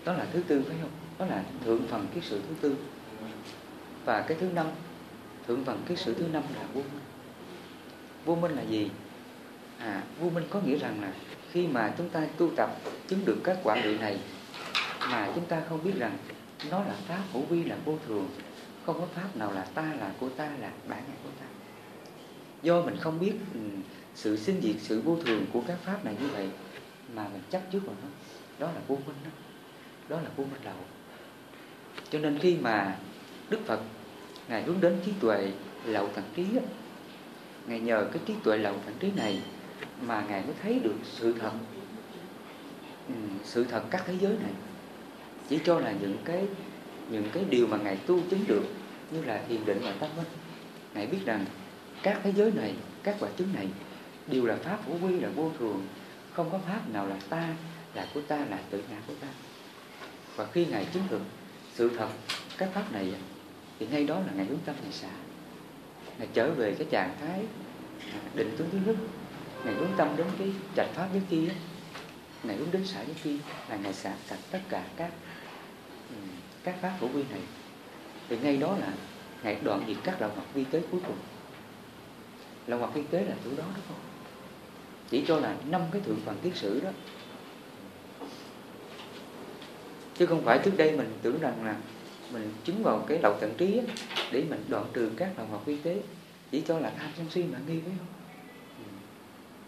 S2: Đó là thứ tư, phải không? Đó là thượng phần cái sự thứ tư. Và cái thứ năm, thượng phần cái sự thứ năm là vô minh. Vô minh là gì? À vô minh có nghĩa rằng là khi mà chúng ta tu tập chứng được các quả vị này, mà chúng ta không biết rằng nó là pháp hữu vi là vô thường, không có pháp nào là ta là của ta, là bản ngã của ta do mình không biết ừ, sự sinh diệt sự vô thường của các pháp này như vậy mà mình chấp trước vào nó. Đó là vô minh đó. Đó là vô minh đầu. Cho nên khi mà đức phật ngài hướng đến trí tuệ lậu tận trí á, ngài nhờ cái trí tuệ lậu tận trí này mà ngài mới thấy được sự thật. Ừ, sự thật các thế giới này. Chỉ cho là những cái những cái điều mà ngài tu chứng được như là thiền định và tâm minh. Ngài biết rằng các thế giới này, các quả trứng này đều là pháp hữu vi là vô thường. Không có pháp nào là ta, là của ta, là tự ngã của ta. Và khi ngài chứng thực sự thật, các pháp này, thì ngay đó là ngài hướng tâm, ngài xả. Ngài trở về cái trạng thái định tướng thứ nhất. Ngài hướng tâm đến cái trạch pháp nhất kia. Ngài hướng đến xả nhất kia là ngài xả sạch tất cả các các pháp hữu vi này. Thì ngay đó là ngài đoạn diệt các đạo hoặc vi tế cuối cùng là hoặc kinh tế là chỗ đó đúng không? Chỉ cho là năm cái thượng phần tiết sử đó. Chứ không phải trước đây mình tưởng rằng là mình chứng vào cái lậu tận trí á, để mình đoạn trừ các lòng hoặc vi tế chỉ cho là tham sân si mà nghi phải không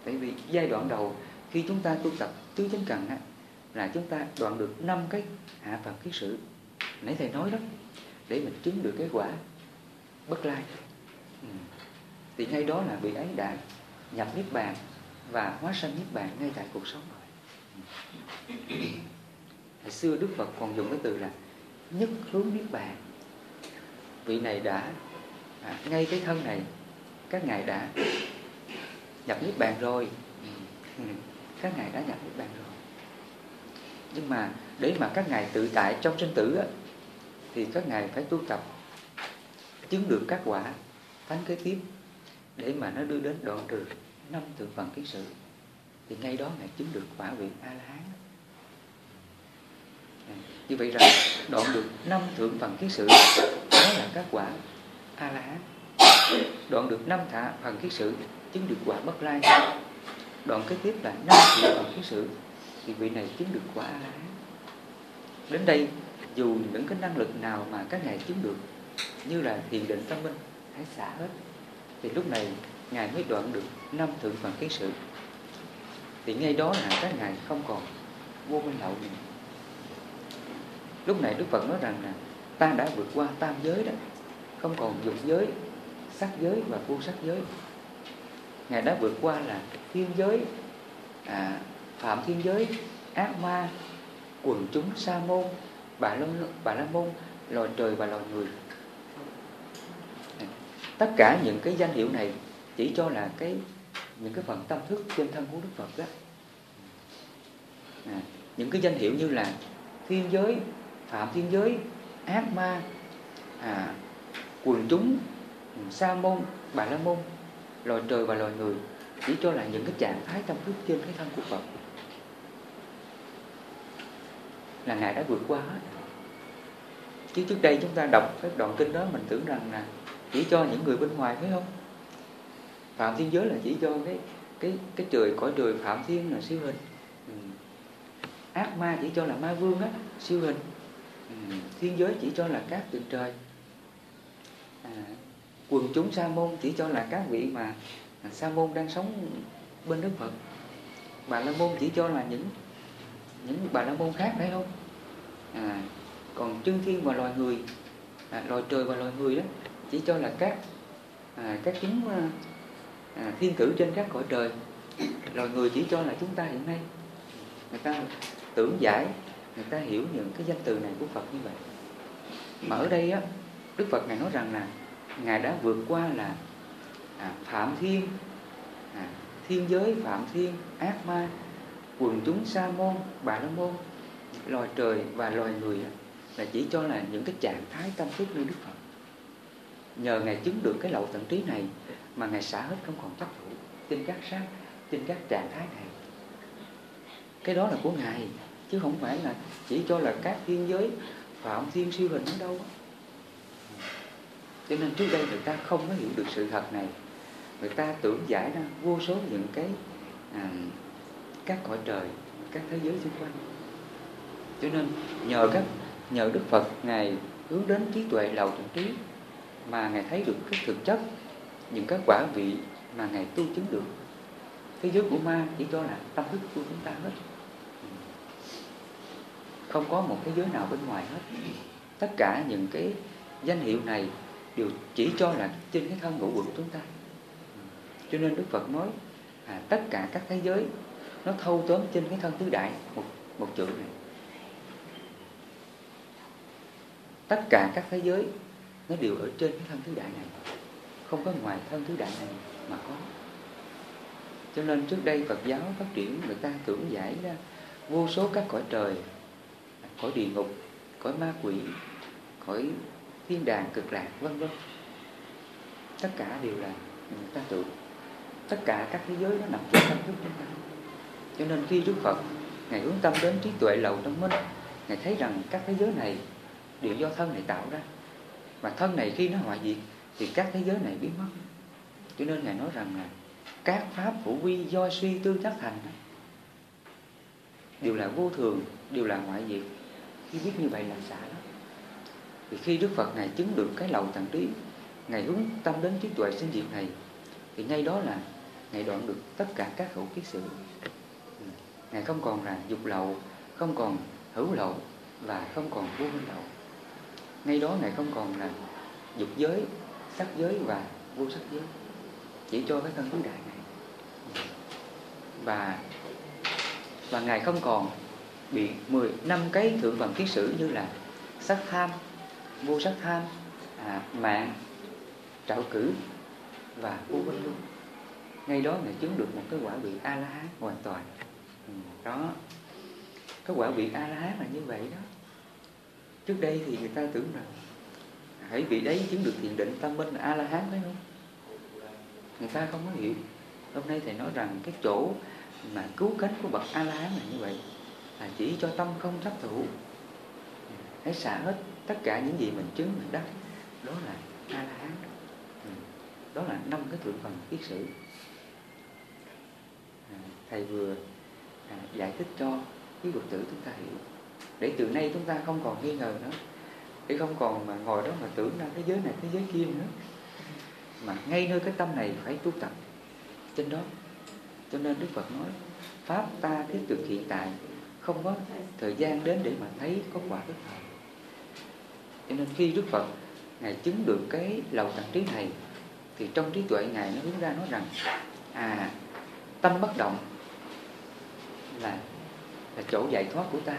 S2: tại vì giai đoạn đầu khi chúng ta tu tập tứ chánh cần á, là chúng ta đoạn được năm cái hạ phần kiết sử. Nãy thầy nói đó để mình chứng được cái quả bất lai thì ngay đó là vị ấy đã nhập niết bàn và hóa sanh niết bàn ngay tại cuộc sống rồi. Hồi xưa đức phật còn dùng cái từ là nhất hướng niết bàn. Vị này đã à, ngay cái thân này các ngài đã nhập niết bàn rồi. Ừ, các ngài đã nhập niết bàn rồi. Nhưng mà để mà các ngài tự tại trong sinh tử á, thì các ngài phải tu tập chứng được các quả thánh kế tiếp để mà nó đưa đến đoạn trừ năm thượng phần kiến sự, thì ngay đó ngài chứng được quả vị a la hán như vậy rằng đoạn được năm thượng phần kiến sự, đó là các quả a la hán đoạn được năm thả phần kiến sự, chứng được quả bất lai. Đoạn kế tiếp là năm thượng phần kiến sự, thì vị này chứng được quả a la hán đến đây, dù những cái năng lực nào mà các ngài chứng được, như là thiền định tâm minh, hãy xả hết thì lúc này ngài mới đoạn được năm thượng phần kiến sự. Thì ngay đó là các ngài không còn vô minh lậu nữa. Lúc này đức phật nói rằng là ta đã vượt qua tam giới đó không còn dục giới sắc giới và vô sắc giới. Ngài đã vượt qua là thiên giới à, phạm thiên giới ác ma quần chúng sa môn bà la, bà la môn loài trời và loài người tất cả những cái danh hiệu này chỉ cho là cái những cái phần tâm thức trên thân của Đức Phật đó. À, những cái danh hiệu như là thiên giới phạm thiên giới ác ma à, quần chúng sa môn bà la môn loài trời và loài người chỉ cho là những cái trạng thái tâm thức trên cái thân của Phật. Là ngài đã vượt qua hết. Chứ trước đây chúng ta đọc cái đoạn kinh đó mình tưởng rằng là chỉ cho những người bên ngoài phải không? Phạm thiên giới là chỉ cho cái cái cái trời cõi trời phạm thiên là siêu hình. Ừ. ác ma chỉ cho là ma vương á siêu hình. Ừ. thiên giới chỉ cho là các tượng trời. À, quần chúng sa môn chỉ cho là các vị mà sa môn đang sống bên đức phật. Bà la môn chỉ cho là những những bà la môn khác phải không? À, còn chư thiên và loài người à, loài trời và loài người đó chỉ cho là các à, các chúng à, à, thiên cử trên các cõi trời. Loài người chỉ cho là chúng ta hiện nay. Người ta tưởng giải người ta hiểu những cái danh từ này của Phật như vậy. Mà ở đây á Đức Phật ngài nói rằng là ngài đã vượt qua là à, phạm thiên à, thiên giới phạm thiên ác ma quần chúng sa môn bà la môn. Loài trời và loài người là chỉ cho là những cái trạng thái tâm thức như Đức Phật nhờ ngài chứng được cái lậu tận trí này mà ngài xả hết không còn chấp thủ. Trên các sát trên các trạng thái này. Cái đó là của ngài chứ không phải là chỉ cho là các thiên giới phạm thiên siêu hình ở đâu cho nên trước đây người ta không có hiểu được sự thật này. Người ta tưởng giải ra vô số những cái à, các cõi trời các thế giới xung quanh. Cho nên nhờ các nhờ Đức Phật ngài hướng đến trí tuệ lầu tận trí mà ngài thấy được cái thực chất những cái quả vị mà ngài tu chứng được. Thế giới của ma chỉ cho là tâm thức của chúng ta hết. Không có một thế giới nào bên ngoài hết. Tất cả những cái danh hiệu này đều chỉ cho là trên cái thân ngũ quẩn của chúng ta. Cho nên Đức Phật nói à, tất cả các thế giới nó thâu tóm trên cái thân tứ đại một một chữ này. Tất cả các thế giới nó đều ở trên cái thân thứ đại này. Không có ngoài thân thứ đại này mà có. Cho nên trước đây Phật giáo phát triển, người ta tưởng giải ra vô số các cõi trời. Cõi địa ngục, cõi ma quỷ, cõi thiên đàng, cực lạc, vân vân. Tất cả đều là người ta tưởng. Tất cả các thế giới nó nằm trong tâm thức chúng ta cho nên khi Đức Phật, Ngài hướng tâm đến trí tuệ lầu trong minh Ngài thấy rằng các thế giới này đều do thân này tạo ra. Và thân này khi nó hoại diệt, Thì các thế giới này biến mất. Cho nên Ngài nói rằng là Các pháp hữu quy, do, suy, tư, tác thành Đều là vô thường, Đều là ngoại diệt. Khi biết như vậy là xả đó. Thì khi Đức Phật Ngài chứng được cái lầu tầng trí, Ngài hướng tâm đến trí tuệ sinh diệt này, Thì ngay đó là Ngài đoạn được tất cả các hữu kiết sự. Ngài không còn là dục lậu, Không còn hữu lậu Và không còn vô minh lậu. Ngay đó Ngài không còn là dục giới, sắc giới và vô sắc giới Chỉ cho cái thân tứ đại này Và và Ngài không còn bị 10 năm cái thượng phẩm kiến sử như là sắc tham, vô sắc tham, à, mạng, trạo cử và vô minh luôn. Ngay đó Ngài chứng được một cái quả vị A-la-hán hoàn toàn. Ừ, đó cái quả vị a la hán là như vậy đó trước đây thì người ta tưởng rằng, hãy vị đấy chứng được thiền định tâm minh a la hán phải không? Người ta không có hiểu. Hôm nay thầy nói rằng cái chỗ mà cứu cánh của bậc a la hán là như vậy, là chỉ cho tâm không chấp thủ. Hãy xả hết tất cả những gì mình chứng mình đắc. Đó là a la hán ừ. đó là năm cái thượng phần kiết sử. À, thầy vừa à, giải thích cho quý Phật tử chúng ta hiểu để từ nay chúng ta không còn nghi ngờ nữa. Để không còn mà ngồi đó mà tưởng ra thế giới này, thế giới kia nữa. Mà ngay nơi cái tâm này phải tu tập. Trên đó. Cho nên Đức Phật nói, pháp ta thiết thực hiện tại, không có thời gian đến để mà thấy có quả đức thời cho nên khi Đức Phật, ngài chứng được cái lầu tận trí này, thì trong trí tuệ ngài nó hướng ra nói rằng à tâm bất động là là chỗ giải thoát của ta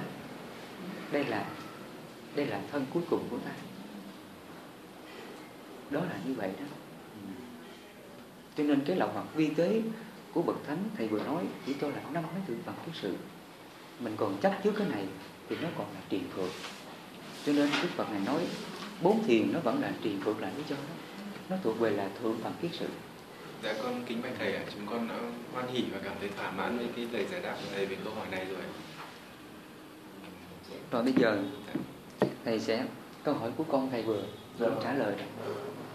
S2: đây là đây là thân cuối cùng của ta. Đó là như vậy đó. Cho nên cái lòng hoặc vi tế của bậc thánh thầy vừa nói chỉ cho là năm cái tự bằng cái sự. Mình còn chấp trước cái này thì nó còn là truyền phược. Cho nên đức phật này nói bốn thiền nó vẫn là truyền phược là lý do đó. Nó thuộc về là thượng bằng kiết sự.
S3: Dạ con kính bạch thầy ạ, à, chúng con đã hoan hỉ và cảm thấy thỏa mãn với cái lời giải đáp của thầy về câu hỏi này rồi.
S2: Rồi bây giờ thầy sẽ câu hỏi của con thầy vừa vừa trả lời.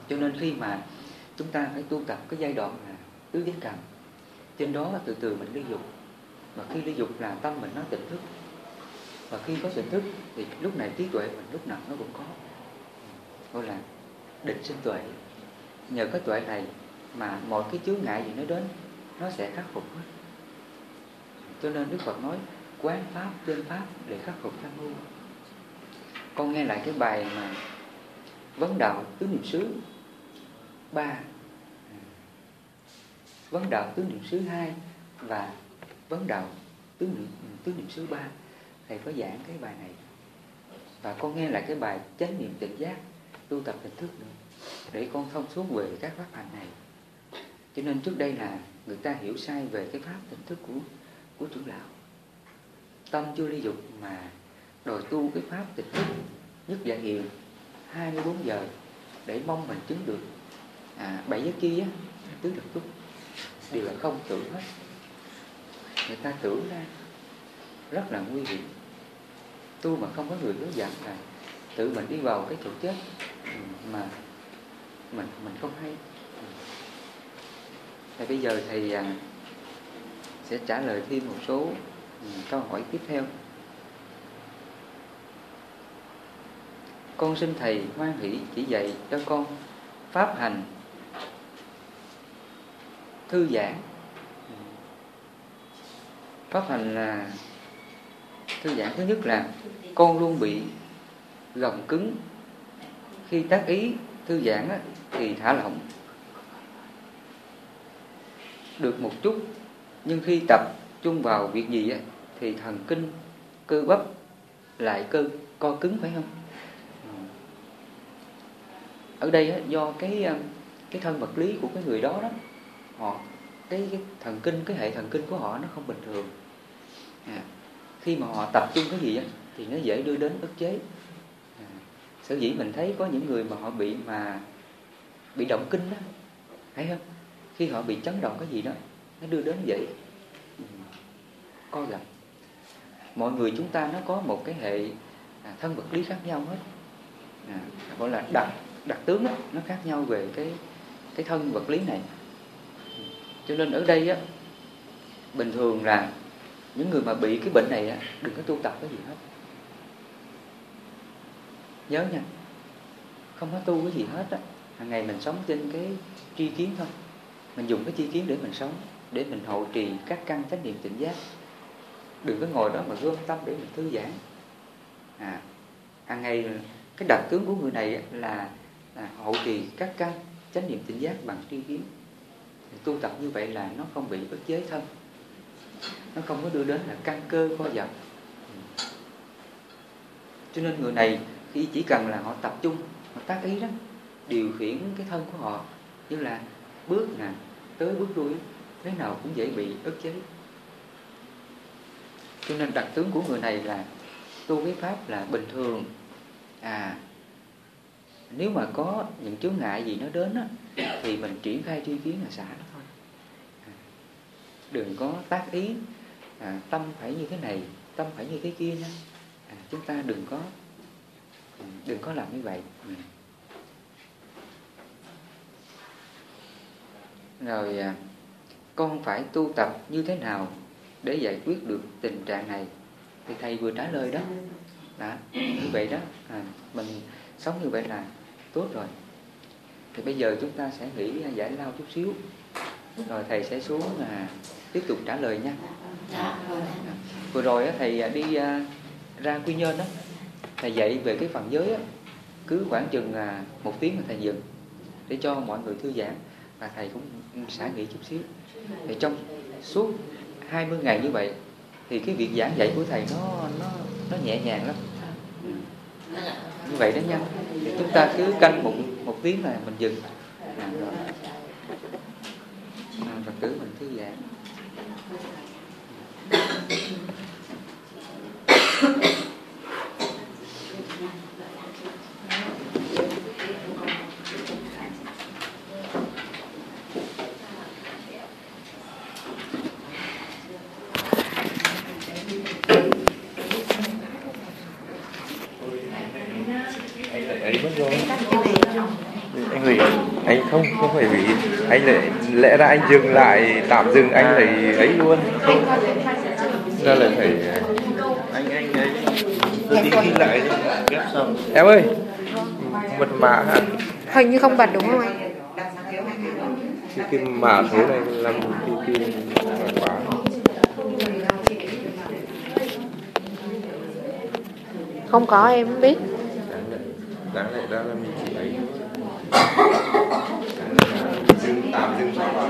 S2: Cho nên khi mà chúng ta phải tu tập cái giai đoạn là tứ giác cầm trên đó là từ từ mình ly dục. Và khi ly dục là tâm mình nó tỉnh thức. Và khi có tỉnh thức thì lúc này trí tuệ mình lúc nào nó cũng có. Gọi là định sinh tuệ. Nhờ cái tuệ này mà mọi cái chướng ngại gì nó đến nó sẽ khắc phục hết. Cho nên Đức Phật nói quán pháp trên pháp để khắc phục tham mưu. Con nghe lại cái bài mà vấn đạo tứ niệm xứ ba. Vấn đạo tứ niệm xứ hai và vấn đạo tứ niệm tứ niệm xứ ba. Thầy có giảng cái bài này. Và con nghe lại cái bài chánh niệm tỉnh giác, tu tập tỉnh thức nữa, để con thông suốt về các pháp hành này. Cho nên trước đây là người ta hiểu sai về cái pháp tỉnh thức của của trưởng lão tâm chưa ly dục mà đòi tu cái pháp tịch thức nhất dạng hiệu 24 giờ để mong mình chứng được. À, bảy giới kia tứ đặc túc đều là không tưởng hết. Người ta tưởng ra rất là nguy hiểm. Tu mà không có người hướng dẫn là tự mình đi vào cái chỗ chết ừ, mà mình mình không hay. Thì bây giờ thầy à, sẽ trả lời thêm một số Ừ, câu hỏi tiếp theo. Con xin thầy hoan hỷ chỉ dạy cho con pháp hành thư giãn. Ừ. Pháp hành là thư giãn thứ nhất là con luôn bị gồng cứng. Khi tác ý thư giãn thì thả lỏng. Được một chút, nhưng khi tập chung vào việc gì á thì thần kinh cơ bắp lại cơ co cứng phải không? Ờ. Ở đây á do cái ờ, cái thân vật lý của cái người đó đó họ cái, cái thần kinh cái hệ thần kinh của họ nó không bình thường. À, khi mà họ tập trung cái gì á, thì nó dễ đưa đến ức chế. À, sở dĩ mình thấy có những người mà họ bị mà bị động kinh đó thấy không? Khi họ bị chấn động cái gì đó nó đưa đến vậy coi là mọi người chúng ta nó có một cái hệ à, thân vật lý khác nhau hết. À, gọi là đặc đặc tướng đó, nó khác nhau về cái cái thân vật lý này. Cho nên ở đây á bình thường là những người mà bị cái bệnh này á đừng có tu tập cái gì hết. Nhớ nha không có tu cái gì hết á. Hàng ngày mình sống trên cái tri kiến thôi. Mình dùng cái tri kiến để mình sống để mình hộ trì các căn chánh niệm tỉnh giác đừng có ngồi đó mà gom tâm để mình thư giãn. À hàng ngày cái đặc tướng của người này là, là hậu trì các căn chánh niệm tỉnh giác bằng tri kiến. Tu tập như vậy là nó không bị bất chế thân. Nó không có đưa đến là căn cơ co giật. Cho nên người này khi chỉ cần là họ tập trung họ tác ý đó điều khiển cái thân của họ như là bước nè tới bước lui thế nào cũng dễ bị ức chế cho nên đặc tướng của người này là tu cái pháp là bình thường. À nếu mà có những chướng ngại gì nó đến á, thì mình triển khai tri kiến là xả nó thôi. À, đừng có tác ý à, tâm phải như thế này tâm phải như thế kia nha à, chúng ta đừng có ừ, đừng có làm như vậy. Ừ. rồi à, con phải tu tập như thế nào? Để giải quyết được tình trạng này. Thì thầy vừa trả lời đó. Đó như vậy đó. À, mình sống như vậy là tốt rồi. Thì bây giờ chúng ta sẽ nghỉ giải lao chút xíu. Rồi thầy sẽ xuống à, tiếp tục trả lời nha. À, vừa rồi á, thầy đi à, ra quy nhơn đó thầy dạy về cái phần giới á, cứ khoảng chừng à, một tiếng là thầy dừng để cho mọi người thư giãn. Và thầy cũng xả nghỉ chút xíu. Thì trong suốt 20 ngày như vậy thì cái việc giảng dạy của thầy nó nó nó nhẹ nhàng lắm. Như vậy đó nha. Thì chúng ta cứ canh một một tiếng là mình dừng. À, rồi. À, phật tử mình thư giãn.
S4: anh lại lẽ ra anh dừng lại tạm dừng anh lại ấy luôn. Ra là phải
S1: anh anh ấy đi ghi lại ghép xong.
S4: Em ơi mật mã. Hả
S5: hình như không bật đúng không anh?
S4: Cái, cái mã số này là một cái cái mật mã
S5: không có em không biết.
S4: Đáng lẽ, đáng lẽ ra là mình chỉ ấy tạm dừng sau đó